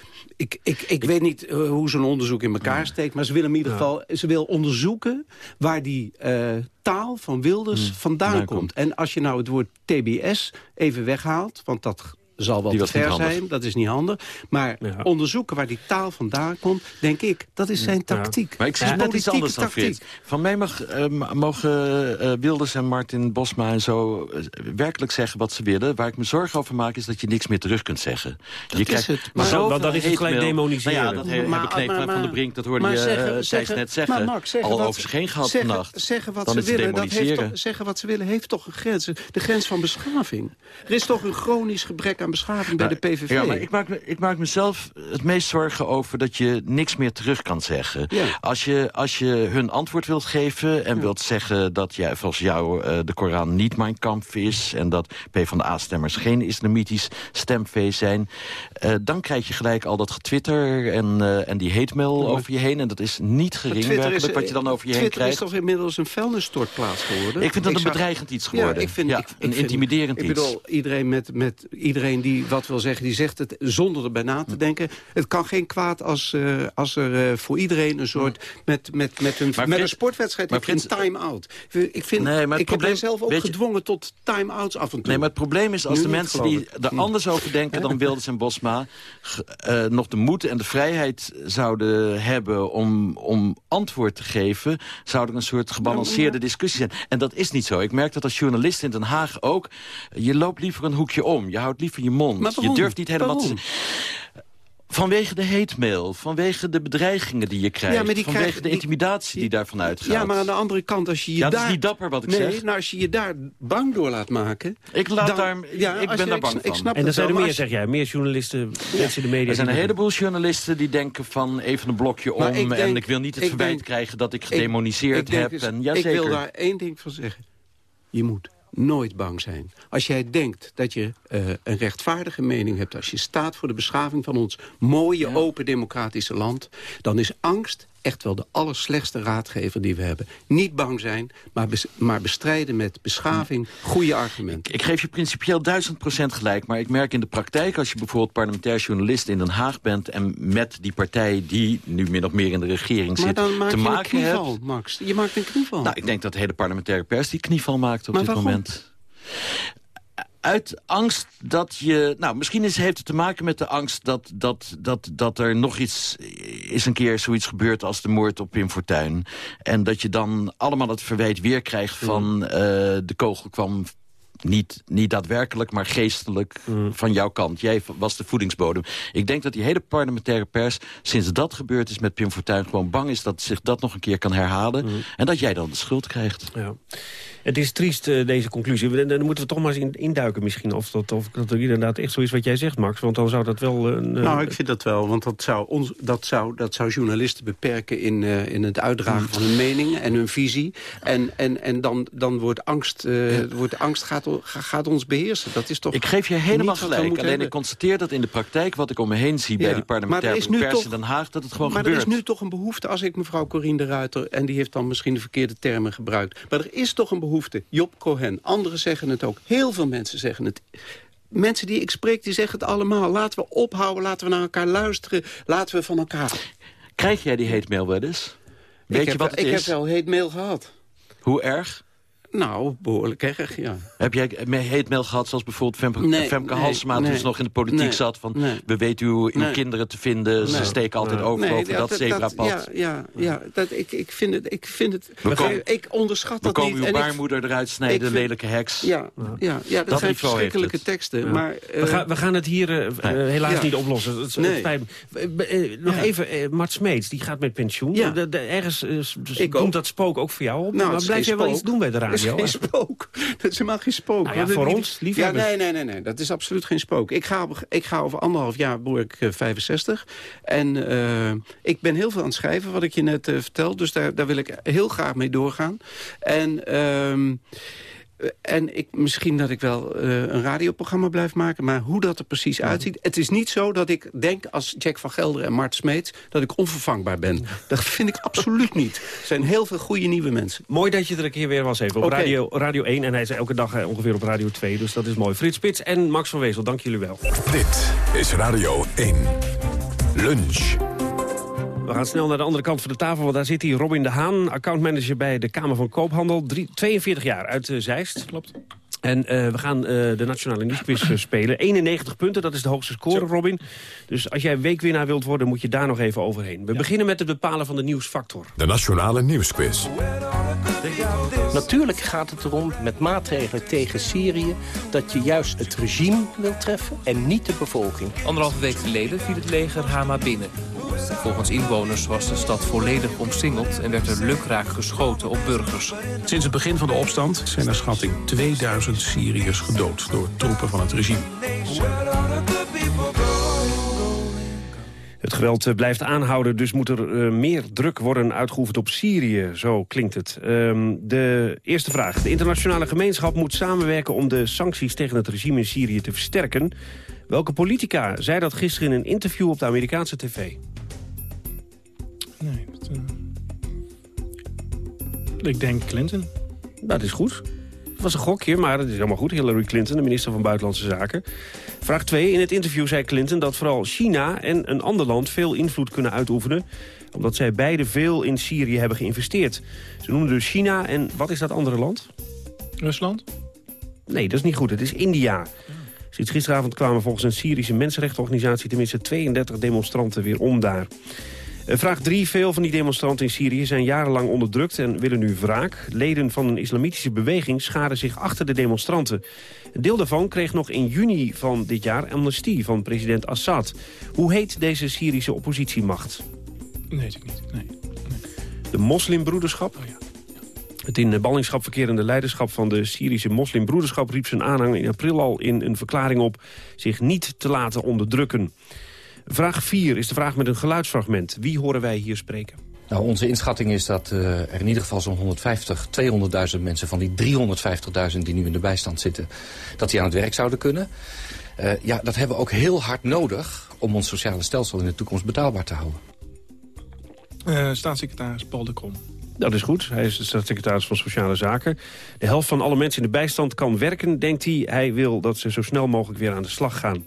Ik, ik, ik weet niet eh, hoe zo'n onderzoek in elkaar steekt... maar ze wil hem in ieder geval ze wil onderzoeken... waar die eh, taal van Wilders vandaan vandaan komt. En als je nou het woord TBS even weghaalt... want dat zal wel Die te was niet ver zijn, dat is niet handig. Maar onderzoeken waar die taal vandaan komt, denk ik, dat is zijn tactiek. Maar ik zie Ja, net iets anders dan tactiek. Frits. Van mij mag, eh, m- mogen eh, Wilders en Martin Bosma en zo eh, werkelijk zeggen wat ze willen. Waar ik me zorgen over maak is dat je niks meer terug kunt zeggen. je is het. Maar- dan is het gelijk demoniseren. Nou ja, dat he- Maar- Van der Brink, dat hoorde maar je zeggen- eh, zeggen- net zeggen. maar Max, zeggen al over zich heen gehad zeggen, vannacht. Zeggen wat Dan ze willen, dat heeft demoniseren. toch, zeggen wat ze willen heeft toch een grens. De grens van beschaving. Er is toch een chronisch gebrek aan beschaving bij de PVV. Ja, maar ik maak, me, ik maak mezelf het meest zorgen over dat je niks meer terug kan zeggen. Ja. Als, je, als je hun antwoord wilt geven en wilt zeggen dat jij, volgens jou eh, de Koran niet mijn kamp is... en dat PvdA-stemmers geen islamitisch stemvee zijn... eh, dan krijg je gelijk al dat getwitter en, eh, en die hate mail over je heen. En dat is niet gering Twitter werkelijk is- wat je dan over je heen Twitter krijgt. is toch inmiddels een vuilnisstortplaats geworden? Ik vind dat een zag- bedreigend iets geworden. Ja, ik vind, ik, een ik vind- intimiderend ik iets. bedoel, iedereen, met, met, iedereen die wat wil zeggen, die zegt het zonder erbij na te denken. Het kan geen kwaad als, eh, als er eh, voor iedereen een soort... met, met, met, een, Maar met een sportwedstrijd maar een Frits- time-out. Ik, vind, Nee, maar ik probleem- heb mijzelf ook je- gedwongen tot time-outs af en toe. Nee, maar het probleem is als Nu de mensen die er anders over denken dan [LAUGHS] Wilders en Bosma... eh, nog de moed en de vrijheid zouden hebben om, om antwoord te geven... zou er een soort gebalanceerde discussie zijn. En dat is niet zo. Ik merk dat als journalist in Den Haag ook... je loopt liever een hoekje om. Je houdt liever je mond. Maar je durft niet helemaal Waarom? te... Vanwege de hate mail, vanwege de bedreigingen die je krijgt... Ja, maar die vanwege krijgen- de intimidatie die, daarvan uitgaat. Ja, maar aan de andere kant, als je je Ja, dat daar... is niet dapper wat ik nee, zeg. nou, als je je daar bang door laat maken... Ik, laat dan- daar, ja, ik ben je- daar bang ik, van. Ik snap En er het zijn er meer, zeg jij. Meer journalisten, mensen in de media. Er zijn een heleboel journalisten die denken van even een blokje om... Ik en ik wil niet het ik verwijt denk- krijgen dat ik ik- gedemoniseerd ik heb. dus- en, ik jazeker. wil daar één ding van zeggen. Je moet nooit bang zijn. Als jij denkt dat je eh, een rechtvaardige mening hebt... als je staat voor de beschaving van ons mooie, open, democratische land... dan is angst echt wel de allerslechtste raadgever die we hebben. Niet bang zijn, maar, bes- maar bestrijden met beschaving goede argumenten. Ik geef je principieel duizend procent gelijk. Maar ik merk in de praktijk, als je bijvoorbeeld parlementair journalist in Den Haag bent... en met die partij die nu min of meer in de regering Maar zit dan maak te je een maken knieval, hebt... Max. Je maakt een knieval. Nou, ik denk dat de hele parlementaire pers die knieval maakt op Maar dit waarom? moment. Uit angst dat je... Nou, misschien is, heeft het te maken met de angst dat, dat, dat, dat er nog iets... is een keer zoiets gebeurd als de moord op Pim Fortuyn. En dat je dan allemaal het verwijt weer krijgt van... eh, de kogel kwam niet, niet daadwerkelijk, maar geestelijk van jouw kant. Jij was de voedingsbodem. Ik denk dat die hele parlementaire pers, sinds dat gebeurd is met Pim Fortuyn... gewoon bang is dat zich dat nog een keer kan herhalen. En dat jij dan de schuld krijgt. Ja. Het is triest, eh, deze conclusie. Dan, dan moeten we toch maar eens in, induiken misschien. Of dat, of dat er inderdaad echt zo is wat jij zegt, Max. Want dan zou dat wel... Een, eh, Nou, ik vind dat wel, want dat zou, ons, dat zou, dat zou journalisten beperken... in, eh, in het uitdragen van hun mening en hun visie. En, en, en dan, dan wordt angst, eh, wordt angst gaat, gaat ons beheersen. Dat is toch Ik geef je helemaal gelijk. Alleen hebben. ik constateer dat in de praktijk... wat ik om me heen zie bij die maar parlementaire pers toch- in Den Haag... dat het gewoon maar gebeurt. er is nu toch een behoefte, als ik mevrouw Corine de Ruiter... en die heeft dan misschien de verkeerde termen gebruikt... maar er is toch een behoefte. Job Cohen, anderen zeggen het ook. Heel veel mensen zeggen het. Mensen die ik spreek, die zeggen het allemaal. Laten we ophouden, laten we naar elkaar luisteren. Laten we van elkaar... Krijg jij die hate mail wel eens? Weet ik je heb, wat het ik is? heb wel heet mail gehad. Hoe erg? Nou, behoorlijk erg, ja. Heb jij hate mail gehad zoals bijvoorbeeld Femke, Nee, Femke nee, Halsema... toen nee, ze nog in de politiek nee, zat van... nee. we weten uw, uw Nee. kinderen te vinden, ze Nee. steken altijd over Nee, over ja, dat, zebrapad. Ja, ja, ja dat, ik, ik vind het... Ik, vind het We komen- ik onderschat we dat komen niet. uw en ik- baarmoeder eruit snijden, vind- lelijke heks. Ja, ja, ja, dat, Dat zijn verschrikkelijke teksten. Ja. Maar, we, eh, gaan, we gaan het hier eh, eh, helaas Ja. niet oplossen. Het, is-. Eh, eh, nog Ja. even, eh, Mart Smeets, die gaat met pensioen. Ergens eh, komt dat spook ook voor jou op. Nou, maar blijf jij wel iets doen bij de Het is geen spook. [LAUGHS] Dat is helemaal geen spook. Nou ja, voor ons, Ja, liefhebbers. nee, nee, nee, nee. Dat is absoluut geen spook. Ik ga, ik ga over anderhalf jaar, word ik eh, 65. En eh, ik ben heel veel aan het schrijven, wat ik je net eh, vertel. Dus daar, daar wil ik heel graag mee doorgaan. En... ehm, eh, en ik, misschien dat ik wel eh, een radioprogramma blijf maken. Maar hoe dat er precies uitziet. Het is niet zo dat ik denk als Jack van Gelder en Mart Smeets... dat ik onvervangbaar ben. Dat vind ik absoluut niet. Er zijn heel veel goede nieuwe mensen. Mooi dat je er een keer weer was even op radio, radio 1. En hij is elke dag eh, ongeveer op Radio 2, dus dat is mooi. Frits Spits en Max van Wezel, dank jullie wel. Dit is Radio 1. Lunch. We gaan snel naar de andere kant van de tafel, want daar zit hij Robin de Haan... accountmanager bij de Kamer van Koophandel. Drie- 42 jaar uit eh, Zeist, klopt? En uh, we gaan uh, de Nationale Nieuwsquiz spelen. 91 punten, dat is de hoogste score, Robin. Dus als jij weekwinnaar wilt worden, moet je daar nog even overheen. We ja. beginnen met het bepalen van de nieuwsfactor. De Nationale Nieuwsquiz. Natuurlijk gaat het erom, met maatregelen tegen Syrië... dat je juist het regime wilt treffen en niet de bevolking. Anderhalve week geleden viel het leger Hama binnen. Volgens inwoners was de stad volledig omsingeld... en werd er lukraak geschoten op burgers. Sinds het begin van de opstand zijn er schatting 2000 Syriërs gedood... door troepen van het regime. Het geweld blijft aanhouden, dus moet er uh, meer druk worden uitgeoefend op Syrië. Zo klinkt het. Um, de eerste vraag. De internationale gemeenschap moet samenwerken om de sancties tegen het regime in Syrië te versterken. Welke politica zei dat gisteren in een interview op de Amerikaanse tv? Nee, dat, uh... ik denk Clinton. Dat is goed. Het was een gokje, maar het is helemaal goed. Hillary Clinton, de minister van Buitenlandse Zaken. Vraag 2. In het interview zei Clinton dat vooral China en een ander land veel invloed kunnen uitoefenen omdat zij beide veel in Syrië hebben geïnvesteerd. Ze noemden dus China en wat is dat andere land? Rusland? Nee, dat is niet goed. Het is India. Sinds gisteravond kwamen volgens een Syrische mensenrechtenorganisatie... tenminste 32 demonstranten weer om daar. Vraag 3. Veel van die demonstranten in Syrië zijn jarenlang onderdrukt en willen nu wraak. Leden van een islamitische beweging scharen zich achter de demonstranten. Een deel daarvan kreeg nog in juni van dit jaar amnestie van president Assad. Hoe heet deze Syrische oppositiemacht? Nee, weet ik niet. Nee. nee. De moslimbroederschap? Oh, ja. Het in ballingschap verkerende leiderschap van de Syrische moslimbroederschap... riep zijn aanhang in april al in een verklaring op zich niet te laten onderdrukken. Vraag 4 is de vraag met een geluidsfragment. Wie horen wij hier spreken? Nou, onze inschatting is dat uh, er in ieder geval zo'n 150, 200.000 mensen... van die 350.000 die nu in de bijstand zitten, dat die aan het werk zouden kunnen. Uh, ja, dat hebben we ook heel hard nodig om ons sociale stelsel in de toekomst betaalbaar te houden. Uh, staatssecretaris Paul de Krom. Dat is goed. Hij is de staatssecretaris van Sociale Zaken. De helft van alle mensen in de bijstand kan werken, denkt hij. Hij wil dat ze zo snel mogelijk weer aan de slag gaan.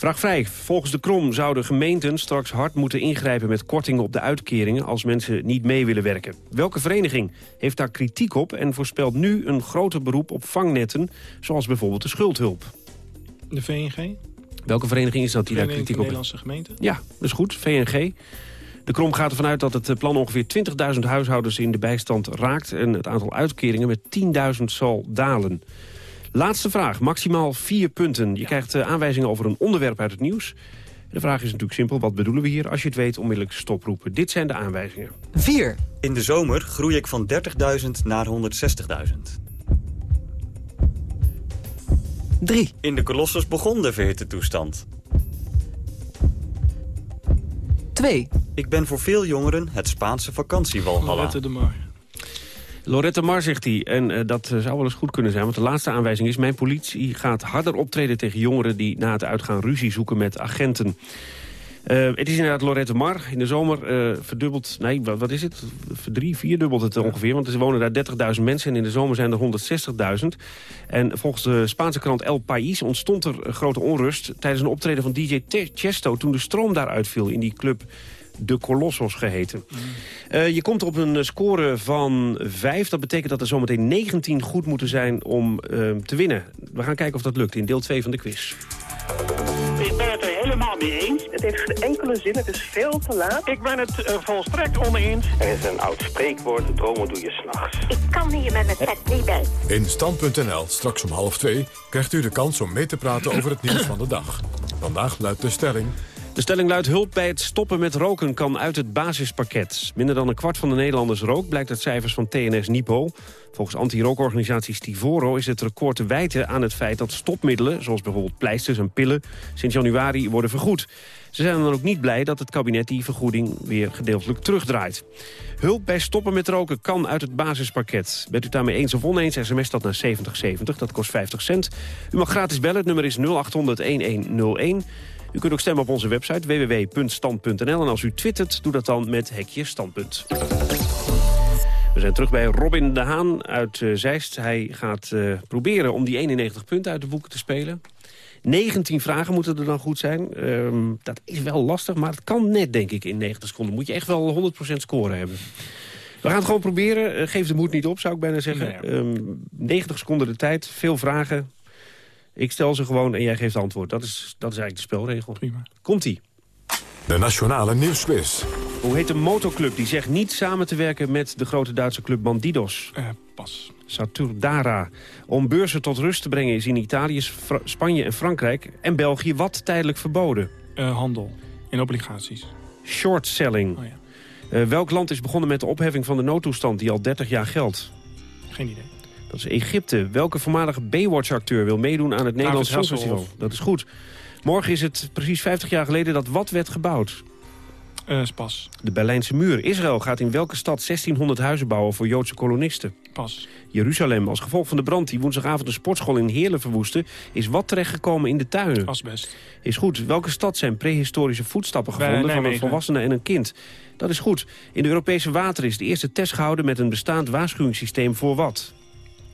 Vraag 5. Volgens de Krom zouden gemeenten straks hard moeten ingrijpen met kortingen op de uitkeringen als mensen niet mee willen werken. Welke vereniging heeft daar kritiek op en voorspelt nu een groter beroep op vangnetten, zoals bijvoorbeeld de schuldhulp? De VNG? Welke vereniging is dat die daar kritiek op heeft? Nederlandse gemeenten? Ja, dat is goed. VNG. De Krom gaat ervan uit dat het plan ongeveer 20.000 huishoudens in de bijstand raakt... en het aantal uitkeringen met 10.000 zal dalen. Laatste vraag, maximaal vier punten. Je krijgt uh, aanwijzingen over een onderwerp uit het nieuws. De vraag is natuurlijk simpel, wat bedoelen we hier? Als je het weet, onmiddellijk stoproepen. Dit zijn de aanwijzingen. 4. In de zomer groei ik van 30.000 naar 160.000. 3. In de Colossus begon de verhitte toestand. 2. Ik ben voor veel jongeren het Spaanse vakantiewalhalla. Lorette Mar. Zegt hij, en uh, dat zou wel eens goed kunnen zijn... want de laatste aanwijzing is... mijn politie gaat harder optreden tegen jongeren... die na het uitgaan ruzie zoeken met agenten. Uh, het is inderdaad Lorette Mar. In de zomer uh, verdubbelt... Nee, wat, wat, is het? Drie, vierdubbelt het ongeveer. Want er wonen daar 30.000 mensen en in de zomer zijn er 160.000. En volgens de Spaanse krant El País ontstond er grote onrust... tijdens een optreden van DJ Chesto toen de stroom daar uitviel in die club de Colossos geheten. Uh, je komt op een score van 5. Dat betekent dat er zometeen 19 goed moeten zijn om uh, te winnen. We gaan kijken of dat lukt in deel 2 van de quiz. Ik ben het er helemaal mee eens. Het heeft geen enkele zin, het is veel te laat. Ik ben het uh, volstrekt oneens. Er is een oud spreekwoord, dromen doe je s'nachts. Ik kan hier met mijn pet niet bij. In Stand.nl, straks om half twee, krijgt u de kans om mee te praten over het nieuws van de dag. Vandaag luidt de stelling... De stelling luidt hulp bij het stoppen met roken kan uit het basispakket. Minder dan een kwart van de Nederlanders rookt, blijkt uit cijfers van TNS Nipo. Volgens anti-rookorganisatie Stivoro is het record te wijten aan het feit dat stopmiddelen, zoals bijvoorbeeld pleisters en pillen, sinds januari worden vergoed. Ze zijn dan ook niet blij dat het kabinet die vergoeding weer gedeeltelijk terugdraait. Hulp bij stoppen met roken kan uit het basispakket. Bent u daarmee eens of oneens, sms dat naar 7070, dat kost 50 cent. U mag gratis bellen, het nummer is 0800-1101. U kunt ook stemmen op onze website www.stand.nl. En als u twittert, doe dat dan met hekje standpunt. We zijn terug bij Robin de Haan uit uh, Zeist. Hij gaat uh, proberen om die 91 punten uit de boeken te spelen. 19 vragen moeten er dan goed zijn. Um, dat is wel lastig, maar het kan net, denk ik, in 90 seconden. Moet je echt wel 100% scoren hebben. We gaan het gewoon proberen. Eh, geef de moed niet op, zou ik bijna zeggen. Nee, Ehm, 90 seconden de tijd, veel vragen. Ik stel ze gewoon en jij geeft antwoord. Dat is, dat is eigenlijk de spelregel. Prima. Komt-ie. De Nationale Nieuwsquiz. Hoe heet een motoclub die zegt niet samen te werken met de grote Duitse club Bandidos? Eh, pas. Saturdara. Om beurzen tot rust te brengen is in Italië, Fra- Spanje en Frankrijk en België wat tijdelijk verboden. Eh, handel. In obligaties. Short selling. Oh ja. Eh, welk land is begonnen met de opheffing van de noodtoestand die al 30 jaar geldt? Geen idee. Dat is Egypte. Welke voormalige Baywatch-acteur wil meedoen aan het Nederlands. Songfestival? Dat is goed. Morgen is het precies 50 jaar geleden dat wat werd gebouwd? Eh, pas. De Berlijnse muur. Israël gaat in welke stad 1600 huizen bouwen voor Joodse kolonisten? Pas. Jeruzalem. Als gevolg van de brand die woensdagavond een sportschool in Heerlen verwoestte... is wat terechtgekomen in de tuinen? Asbest. Is goed. Welke stad zijn prehistorische voetstappen Bij gevonden van een volwassene en een kind? Dat is goed. In de Europese wateren is de eerste test gehouden met een bestaand waarschuwingssysteem voor wat?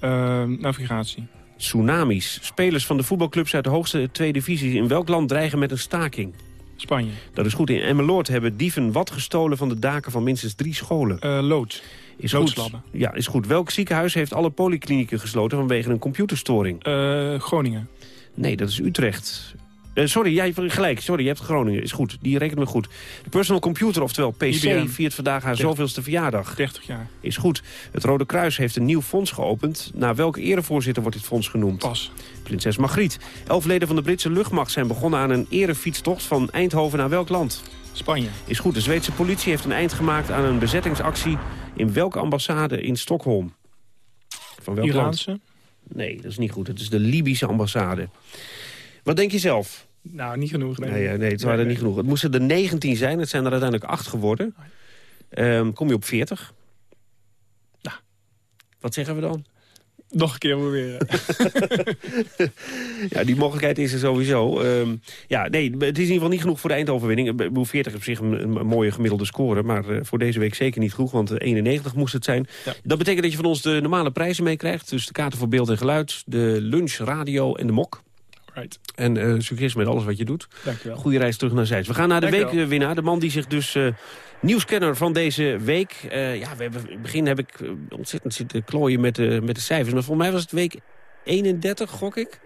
Eh, navigatie. Tsunamis. Spelers van de voetbalclubs uit de hoogste twee divisies in welk land dreigen met een staking? Spanje. Dat is goed. In Emmeloord hebben dieven wat gestolen van de daken van minstens drie scholen. Eh, lood. Is Loodslabben. goed. Ja, is goed. Welk ziekenhuis heeft alle polyklinieken gesloten vanwege een computerstoring? Eh, Groningen. Nee, dat is Utrecht. Eh, sorry, jij hebt gelijk. Sorry, je hebt Groningen. Is goed. Die rekent me goed. De personal computer, oftewel PC, IBM. viert vandaag haar zoveelste verjaardag. 30 jaar. Is goed. Het Rode Kruis heeft een nieuw fonds geopend. Naar welke erevoorzitter wordt dit fonds genoemd? Pas. Prinses Margriet. Elf leden van de Britse luchtmacht zijn begonnen aan een erefietstocht van Eindhoven naar welk land? Spanje. Is goed. De Zweedse politie heeft een eind gemaakt aan een bezettingsactie in welke ambassade in Stockholm? Van welk Iraanse. land? Nee, dat is niet goed. Het is de Libische ambassade. Wat denk je zelf? Nou, niet genoeg. Nee, Nee, het waren er niet genoeg. Het moesten er 19 zijn. Het zijn er uiteindelijk 8 geworden. Ehm, kom je op 40? Nou, wat zeggen we dan? Nog een keer proberen. [LAUGHS] Ja, die mogelijkheid is er sowieso. Ehm, ja, nee, het is in ieder geval niet genoeg voor de eindoverwinning. Ik bedoel, 40 op zich een, een mooie gemiddelde score. Maar eh, voor deze week zeker niet genoeg, want eh, 91 moest het zijn. Dat betekent dat je van ons de normale prijzen meekrijgt. Dus de kaarten voor beeld en geluid, de lunch, radio en de mok. Right. En eh, succes met alles wat je doet. Dankjewel. Goede reis terug naar Zeist. We gaan naar de Dankjewel. weekwinnaar. De man die zich dus eh, nieuwskenner van deze week... eh, ja, we hebben, in het begin heb ik eh, ontzettend zitten klooien met de, met de cijfers. Maar volgens mij was het week 31, gok ik.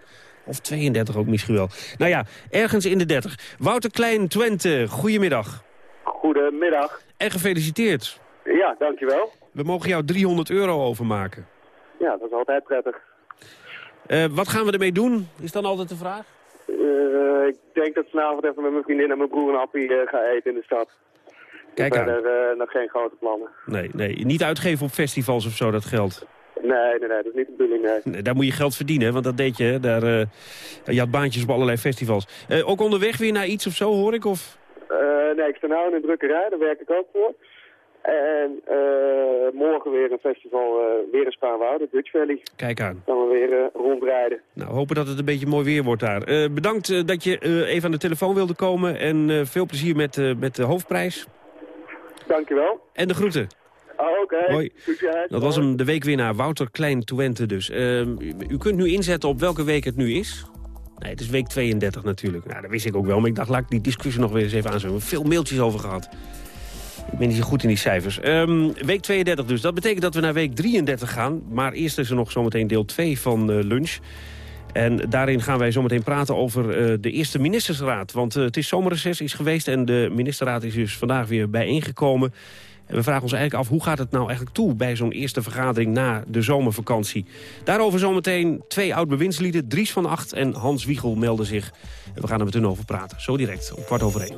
Of 32 ook misschien wel. Nou ja, ergens in de 30. Wouter Klein, Twente, goedemiddag. Goedemiddag. En gefeliciteerd. Ja, dankjewel. We mogen jou 300 euro overmaken. Ja, dat is altijd prettig. Eh, wat gaan we ermee doen, is dan altijd de vraag? Eh, ik denk dat vanavond even met mijn vriendin en mijn broer een appie eh, ga eten in de stad. Kijk aan. Verder nog geen grote plannen. Nee, nee, niet uitgeven op festivals of zo, dat geld. Nee, nee, nee, dat is niet de bedoeling, nee. Nee, Daar moet je geld verdienen, want dat deed je. Daar, je had baantjes op allerlei festivals. Ook onderweg weer naar iets of zo, hoor ik? Of? Nee, ik sta nou in een drukkerij, daar werk ik ook voor. En eh, morgen weer een festival, eh, weer in Spaanwouden, Dutch Valley. Kijk aan. Dan we weer eh, rondrijden. Nou, hopen dat het een beetje mooi weer wordt daar. Bedankt dat je even aan de telefoon wilde komen. En veel plezier met, met de hoofdprijs. Dankjewel. En de groeten. Ah, Oké, succes. Dat was hem, de weekwinnaar Wouter Klein Twente dus. U, u kunt nu inzetten op welke week het nu is. Nee, het is week 32 natuurlijk. Nou, dat wist ik ook wel, maar ik dacht, laat ik die discussie nog weer eens even aanzetten. We hebben veel mailtjes over gehad. Ik ben niet zo goed in die cijfers. Ehm, week 32 dus. Dat betekent dat we naar week 33 gaan. Maar eerst is er nog zometeen deel 2 van eh, lunch. En daarin gaan wij zometeen praten over eh, de eerste ministersraad. Want eh, het is zomerreces is geweest en de ministerraad is dus vandaag weer bijeengekomen. En we vragen ons eigenlijk af, hoe gaat het nou eigenlijk toe... bij zo'n eerste vergadering na de zomervakantie? Daarover zometeen twee oud-bewindslieden, Dries van Acht en Hans Wiegel melden zich. En we gaan er met hun over praten, zo direct, om kwart over één.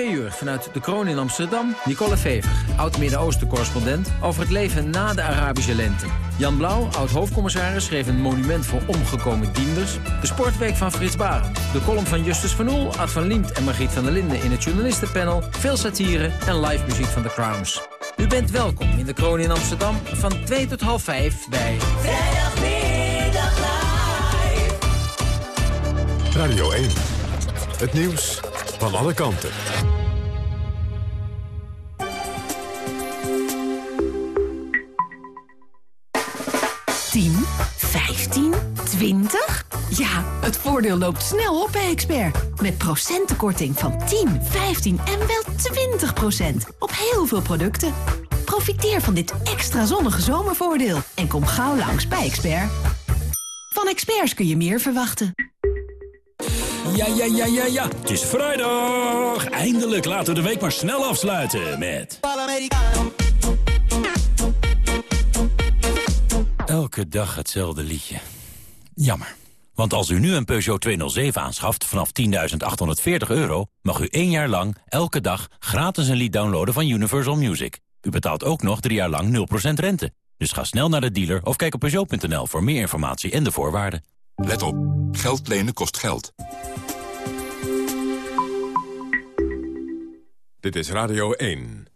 Twee uur vanuit de kroon in Amsterdam... Nicole Fever, oud-Midden-Oosten-correspondent... over het leven na de Arabische lente. Jan Blauw, oud-hoofdcommissaris, schreef een monument voor omgekomen dienders. De sportweek van Frits Barend. De column van Justus van Oel, Ad van Liemt en Margriet van der Linden... in het journalistenpanel. Veel satire en live muziek van The Crowns. U bent welkom in de kroon in Amsterdam van 2 tot half 5 bij... Vrijdagmiddag live. Radio 1. Het nieuws van alle kanten. Tien, 15, 20? Ja, het voordeel loopt snel op bij Expert. Met procentenkorting van 10, 15 en wel 20 procent. Op heel veel producten. Profiteer van dit extra zonnige zomervoordeel. En kom gauw langs bij Expert. Van experts kun je meer verwachten. Ja, ja, ja, ja, ja. Het is vrijdag. Eindelijk laten we de week maar snel afsluiten met... Elke dag hetzelfde liedje. Jammer. Want als u nu een Peugeot 207 aanschaft vanaf 10.840 euro... mag u één jaar lang, elke dag, gratis een lied downloaden van Universal Music. U betaalt ook nog drie jaar lang 0% rente. Dus ga snel naar de dealer of kijk op Peugeot.nl voor meer informatie en de voorwaarden. Let op. Geld lenen kost geld. Dit is Radio 1.